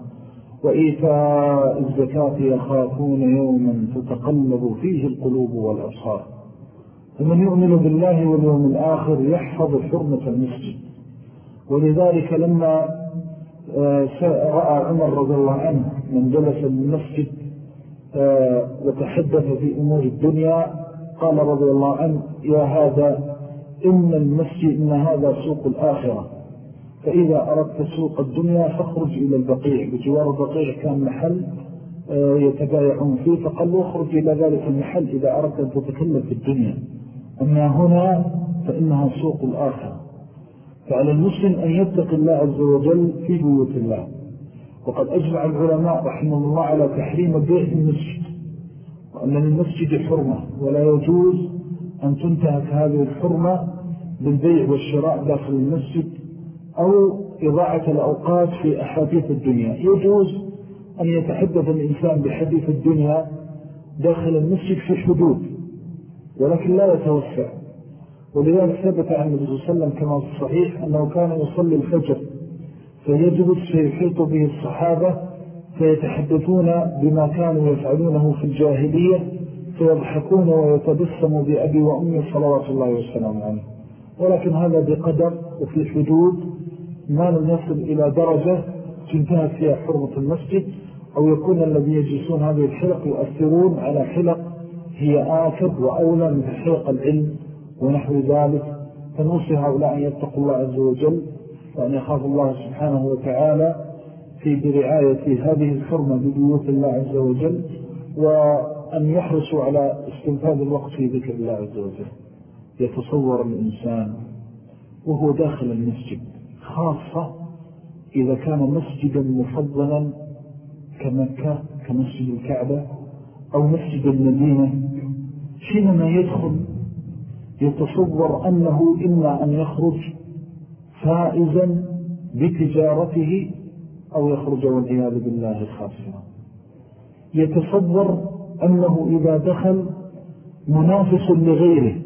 S1: وإيتاء الزكاة يخافون يوما تتقلب فيه القلوب والأبصار ومن يؤمن بالله واليوم الآخر يحفظ حرمة المسجد ولذلك لما آه، رأى عمر رضي الله عنه من جلس المسجد آه، وتحدث في أمور الدنيا قال رضي الله عنه يا هذا إن المسجد إن هذا سوق الآخرة فإذا أردت سوق الدنيا فاخرج إلى البقيع بجوار البقيع كان محل آه، يتبايعون فيه فقالوا اخرج إلى ذلك المحل إذا أردت أن تتكلم في الدنيا أما هنا فإنها سوق الآخرة فعلى المسلم أن يتق الله عز وجل في بيوت الله وقد أجمع العلماء رحمه الله على تحريم بيع المسجد وأن للمسجد حرمة ولا يجوز أن تنتهك هذه الحرمة بالبيع والشراء داخل المسجد أو إضاعة الأوقات في أحاديث الدنيا يجوز أن يتحدث الإنسان بحديث الدنيا داخل المسجد في حدود ولكن لا يتوسع ولذلك ثبت عن النبي صلى الله عليه وسلم كما في الصحيح أنه كان يصلي الفجر فيجلس فيحيط به الصحابة فيتحدثون بما كانوا يفعلونه في الجاهلية فيضحكون ويتبسموا بأبي وأمي صلوات الله وسلم عنه ولكن هذا بقدر وفي حدود ما لم يصل إلى درجة تنتهى فيها حرمة المسجد أو يكون الذي يجلسون هذه الحلق يؤثرون على حلق هي آفر وأولى من حلق العلم ونحو ذلك فنوصي هؤلاء أن يتقوا الله عز وجل وأن يخاف الله سبحانه وتعالى في برعاية هذه الحرمة ببيوت الله عز وجل وأن يحرصوا على استنفاذ الوقت في ذكر الله عز وجل يتصور الإنسان وهو داخل المسجد خاصة إذا كان مسجدا مفضلا كمكة كمسجد الكعبة أو مسجد المدينة حينما يدخل يتصور أنه إما أن يخرج فائزا بتجارته أو يخرج والعياذ بالله خاسرا يتصور أنه إذا دخل منافس لغيره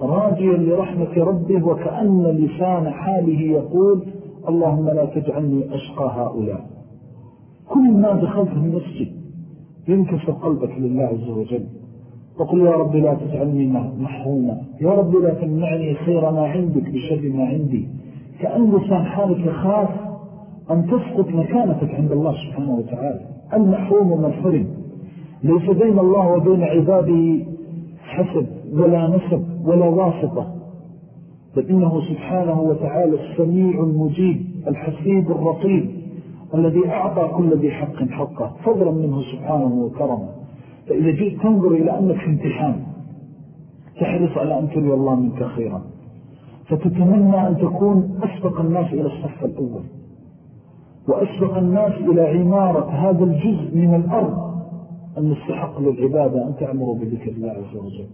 S1: راجيا لرحمة ربه وكأن لسان حاله يقول اللهم لا تجعلني أشقى هؤلاء كل ما دخلت من المسجد ينكسر قلبك لله عز وجل وقل يا رب لا تجعلني محروما يا رب لا تمنعني خير ما عندك بشر ما عندي كأن لسان حالك يخاف أن تسقط مكانتك عند الله سبحانه وتعالى المحروم منفرم ليس بين الله وبين عباده حسب ولا نسب ولا واسطة بل إنه سبحانه وتعالى السميع المجيب الحسيب الرقيب الذي أعطى كل ذي حق حقه فضلا منه سبحانه وكرمه فإذا جئت تنظر إلى أنك في امتحان تحرص على أن تلي الله منك خيرا فتتمنى أن تكون أسبق الناس إلى الصف الأول وأسبق الناس إلى عمارة هذا الجزء من الأرض أن نستحق للعبادة أن تعمروا بذكر الله عز وجل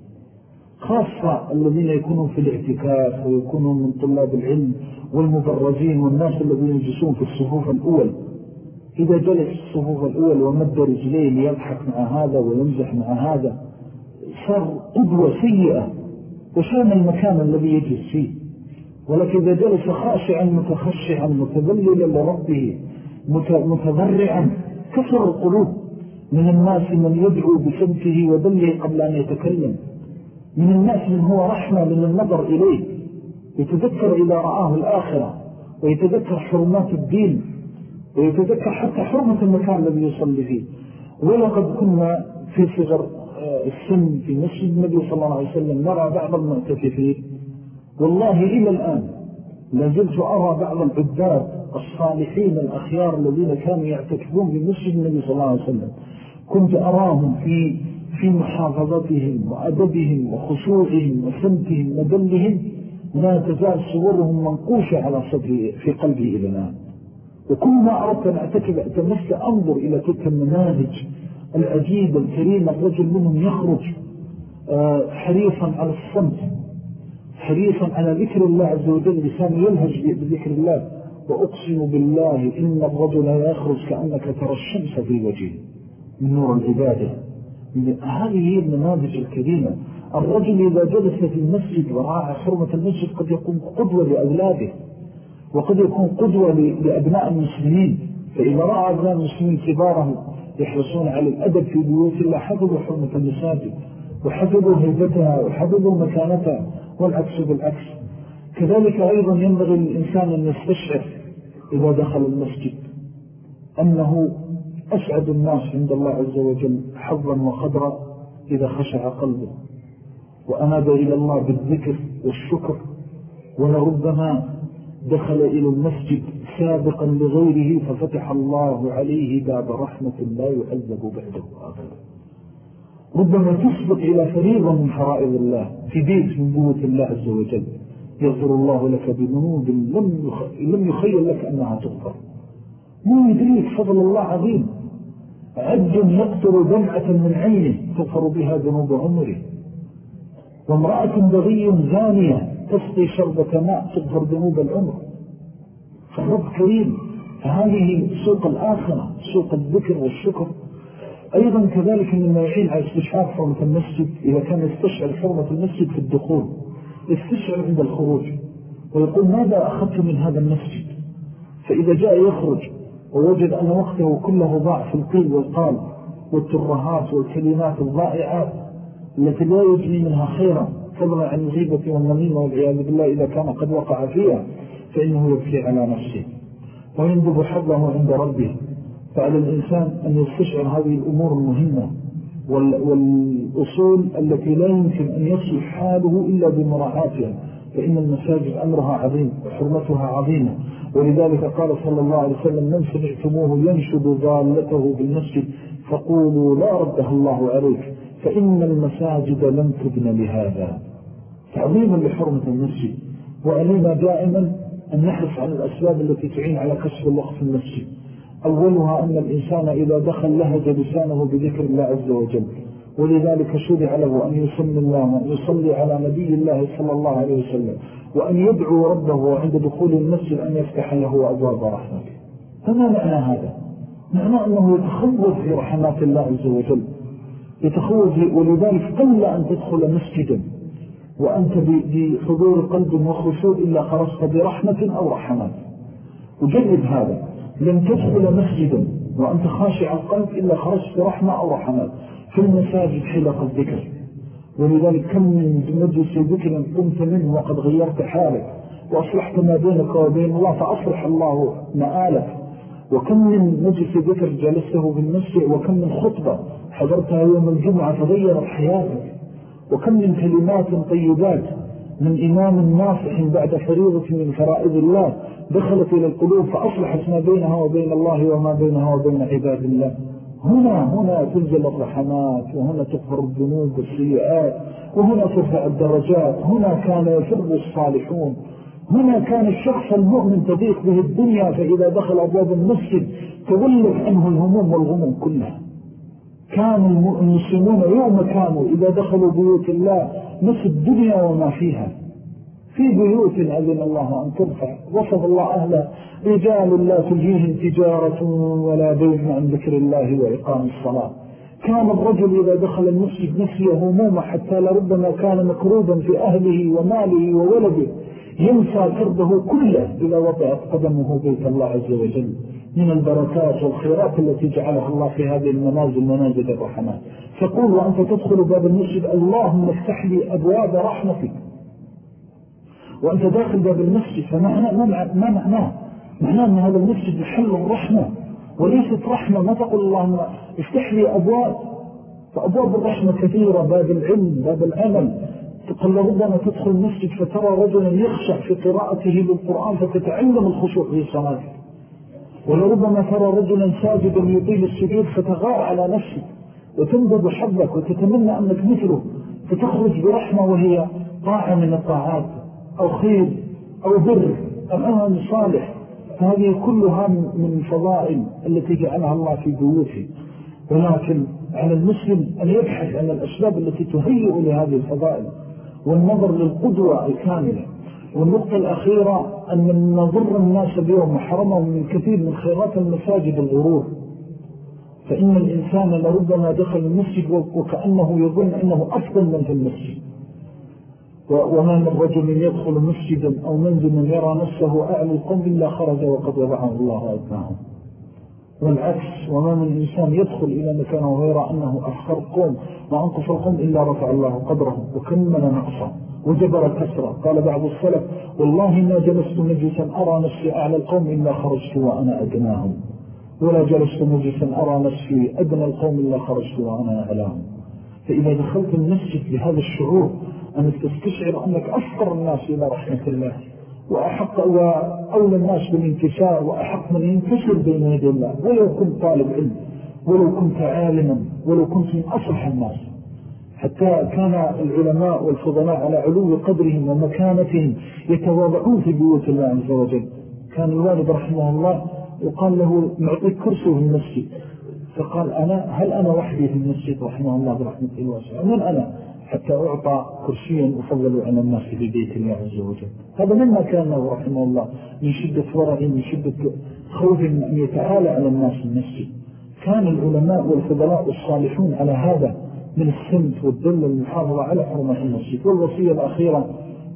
S1: خاصة الذين يكونوا في الاعتكاف ويكونوا من طلاب العلم والمبرزين والناس الذين يجلسون في الصفوف الأول إذا جلس الصفوف الأول ومد رجليه ليضحك مع هذا ويمزح مع هذا صار قدوة سيئة وشان المكان الذي يجلس فيه ولكن إذا جلس خاشعا متخشعا متذللا لربه متضرعا كثر القلوب من الناس من يدعو بسمته وبله قبل أن يتكلم من الناس من هو رحمة من النظر إليه يتذكر إذا رآه الآخرة ويتذكر حرمات الدين ويتذكر حتى حرمة المكان الذي يصلي فيه ولقد كنا في صغر آه، السن في مسجد النبي صلى الله عليه وسلم نرى بعض المعتكفين والله إلى الآن لازلت أرى بعض العباد الصالحين الأخيار الذين كانوا يعتكفون في مسجد النبي صلى الله عليه وسلم كنت أراهم في في محافظتهم وأدبهم وخشوعهم وسمتهم وذلهم لا تزال صورهم منقوشة على صدري في قلبي إلى الآن وكل ما أردت أن أعتكب أتمسى أنظر إلى تلك المناهج العجيبة الكريمة الرجل منهم يخرج آه، حريصا على الصمت حريصا على ذكر الله عز وجل لسانه يلهج بذكر الله وأقسم بالله إن الرجل يخرج كأنك ترى الشمس في وجهه من نور العبادة هذه هي النماذج الكريمة الرجل إذا جلس في المسجد وراء حرمة المسجد قد يكون قدوة لأولاده وقد يكون قدوة لأبناء المسلمين فإذا رأى أبناء المسلمين كبارهم يحرصون على الأدب في بيوت الله حفظوا حرمة المساجد وحفظوا هيبتها وحفظوا مكانتها والعكس بالعكس كذلك أيضا ينبغي للإنسان أن يستشعر إذا دخل المسجد أنه أسعد الناس عند الله عز وجل حظا وخضرا إذا خشع قلبه وأناب إلى الله بالذكر والشكر ولربما دخل إلى المسجد سابقا لغيره ففتح الله عليه باب رحمة لا يعذب بعده آخر ربما تسبق إلى فريضة من فرائض الله في بيت من بوة الله عز وجل يغفر الله لك بذنوب لم يخيل لك أنها تغفر من يدريك فضل الله عظيم عبد يقتل دمعة من عينه تغفر بها ذنوب عمره وامرأة بغي زانية تسقي شربة ماء تغفر ذنوب العمر فالرب كريم فهذه سوق الآخرة سوق الذكر والشكر أيضا كذلك مما يعين على استشعار حرمة المسجد إذا كان يستشعر حرمة المسجد في الدخول يستشعر عند الخروج ويقول ماذا أخذت من هذا المسجد فإذا جاء يخرج ووجد أن وقته كله ضاع في القيل والقال والترهات والكلمات الضائعات التي لا يجني منها خيرا فضلا عن الغيبة والنميمة والعياذ بالله إذا كان قد وقع فيها فإنه يبكي على نفسه ويندب حظه عند ربه فعلى الإنسان أن يستشعر هذه الأمور المهمة والأصول التي لا يمكن أن يصل حاله إلا بمراعاتها فإن المساجد أمرها عظيم وحرمتها عظيمة ولذلك قال صلى الله عليه وسلم من سمعتموه ينشد ضالته بالمسجد فقولوا لا ردها الله عليك فإن المساجد لم تبنى لهذا تعظيما لحرمة المسجد وعلينا دائما أن نحرص على الأسباب التي تعين على كسب الوقت في المسجد أولها أن الإنسان إذا دخل لهج لسانه بذكر الله عز وجل ولذلك شرع له أن يسمي الله وأن يصلي على نبي الله صلى الله عليه وسلم وأن يدعو ربه عند دخول المسجد أن يفتح له أبواب رحمته فما معنى هذا؟ معنى أنه يتخوف في رحمات الله عز وجل يتخوف ولذلك قل أن تدخل مسجدا وأنت بحضور قلب وخشوع إلا خرصت برحمة أو رحمات وجرب هذا لن تدخل مسجدا وأنت خاشع القلب إلا خرصت برحمة أو رحمات في المساجد حلق الذكر ولذلك كم من مجلس ذكرا قمت منه وقد غيرت حالك وأصلحت ما بينك وبين الله فأصلح الله مآلك وكم من مجلس ذكر جلسته بالنسع وكم من خطبة حضرتها يوم الجمعة تغيرت حياتك وكم من كلمات طيبات من إمام ناصح بعد فريضة من فرائض الله دخلت إلى القلوب فأصلحت ما بينها وبين الله وما بينها وبين عباد الله هنا هنا تنزل الرحمات وهنا تغفر الذنوب والسيئات وهنا ترفع الدرجات هنا كان يفر الصالحون هنا كان الشخص المؤمن تضيق به الدنيا فإذا دخل أبواب المسجد تغلق عنه الهموم والغموم كلها كان المسلمون يوم كانوا إذا دخلوا بيوت الله نسوا الدنيا وما فيها في بيوت علم الله أن ترفع وصف الله أهلا رجال لا تجيهم تجارة ولا بيهم عن ذكر الله وإقام الصلاة كان الرجل إذا دخل المسجد نسي همومة حتى لربما كان مكروبا في أهله وماله وولده ينسى كربه كله إذا وضعت قدمه بيت الله عز وجل من البركات والخيرات التي جعلها الله في هذه المنازل منازل الرحمات فقول وأنت تدخل باب المسجد اللهم افتح لي أبواب رحمتك وأنت داخل باب المسجد فمعنى ما معناه معناه أن هذا المسجد يحل الرحمة وليست رحمة ما تقول اللهم افتح لي أبواب فأبواب الرحمة كثيرة باب العلم باب الأمل قل ربما تدخل المسجد فترى رجلا يخشع في قراءته للقرآن فتتعلم الخشوع في الصلاة ولربما ترى رجلا ساجدا يطيل السجود فتغار على نفسك وتنبض حظك وتتمنى أنك مثله فتخرج برحمة وهي طاعة من الطاعات أو خير أو بر أو عمل صالح فهذه كلها من فضائل التي جعلها الله في بيوته ولكن على المسلم أن يبحث عن الأسباب التي تهيئ لهذه الفضائل والنظر للقدوة الكاملة والنقطة الأخيرة أن نظر الناس بيوم وحرمهم من كثير من خيرات المساجد الغرور فإن الإنسان لربما دخل المسجد وكأنه يظن أنه أفضل من في المسجد وما من رجل يدخل مسجدا أو منزلا يرى نفسه أعلى القوم إلا خرج وقد وضعه الله أدناهم والعكس وما من إنسان يدخل إلى مكان ويرى أنه أفخر قوم وأنقص القوم إلا رفع الله قدره وكمل نقصه وجبر الكسرة قال بعض السلف والله ما جلست مجلسا أرى نفسي أعلى القوم إلا خرجت وأنا أدناهم ولا جلست مجلسا أرى نفسي أدنى القوم إلا خرجت وأنا أعلاهم فإذا دخلت المسجد بهذا الشعور أن تستشعر أنك أفقر الناس إلى رحمة الله وأحق وأولى الناس بالانكسار وأحق من ينكسر بين يدي الله ولو كنت طالب علم ولو كنت عالما ولو كنت من أصلح الناس حتى كان العلماء والفضلاء على علو قدرهم ومكانتهم يتواضعون في بيوت الله عز وجل كان الوالد رحمه الله وقال له معطيك كرسي في المسجد فقال أنا هل أنا وحدي في المسجد رحمه الله برحمة الله من أنا حتى أعطى كرسيا أفضل على الناس في بيت الله عز وجل هذا مما كان له رحمه الله من شدة ورع من شدة خوف أن يتعالى على الناس النسي كان العلماء والفضلاء الصالحون على هذا من السمت والدل المحافظة على حرمة النسي والوصية الأخيرة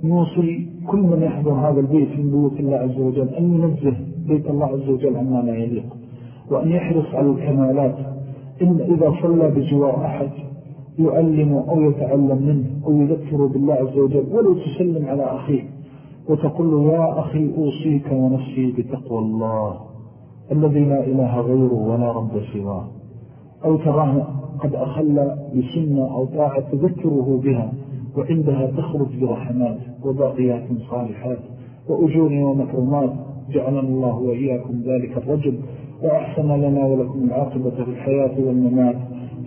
S1: نوصي كل من يحضر هذا البيت من بيوت الله عز وجل أن ينزه بيت الله عز وجل عما لا يليق وأن يحرص على الكمالات إن إذا صلى بجوار أحد يعلم أو يتعلم منه أو يذكر بالله عز وجل ولو تسلم على أخيه وتقول له يا أخي أوصيك ونفسي بتقوى الله الذي لا إله غيره ولا رب سواه أو تراه قد أخلى بسنة أو طاعة تذكره بها وعندها تخرج برحمات وباقيات صالحات وأجور ومكرمات جعلنا الله وإياكم ذلك الرجل وأحسن لنا ولكم العاقبة في الحياة والممات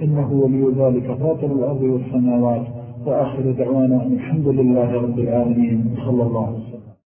S1: إنه ولي ذلك فاطر الأرض والسماوات وآخر دعوانا الحمد لله رب العالمين صلى الله عليه وسلم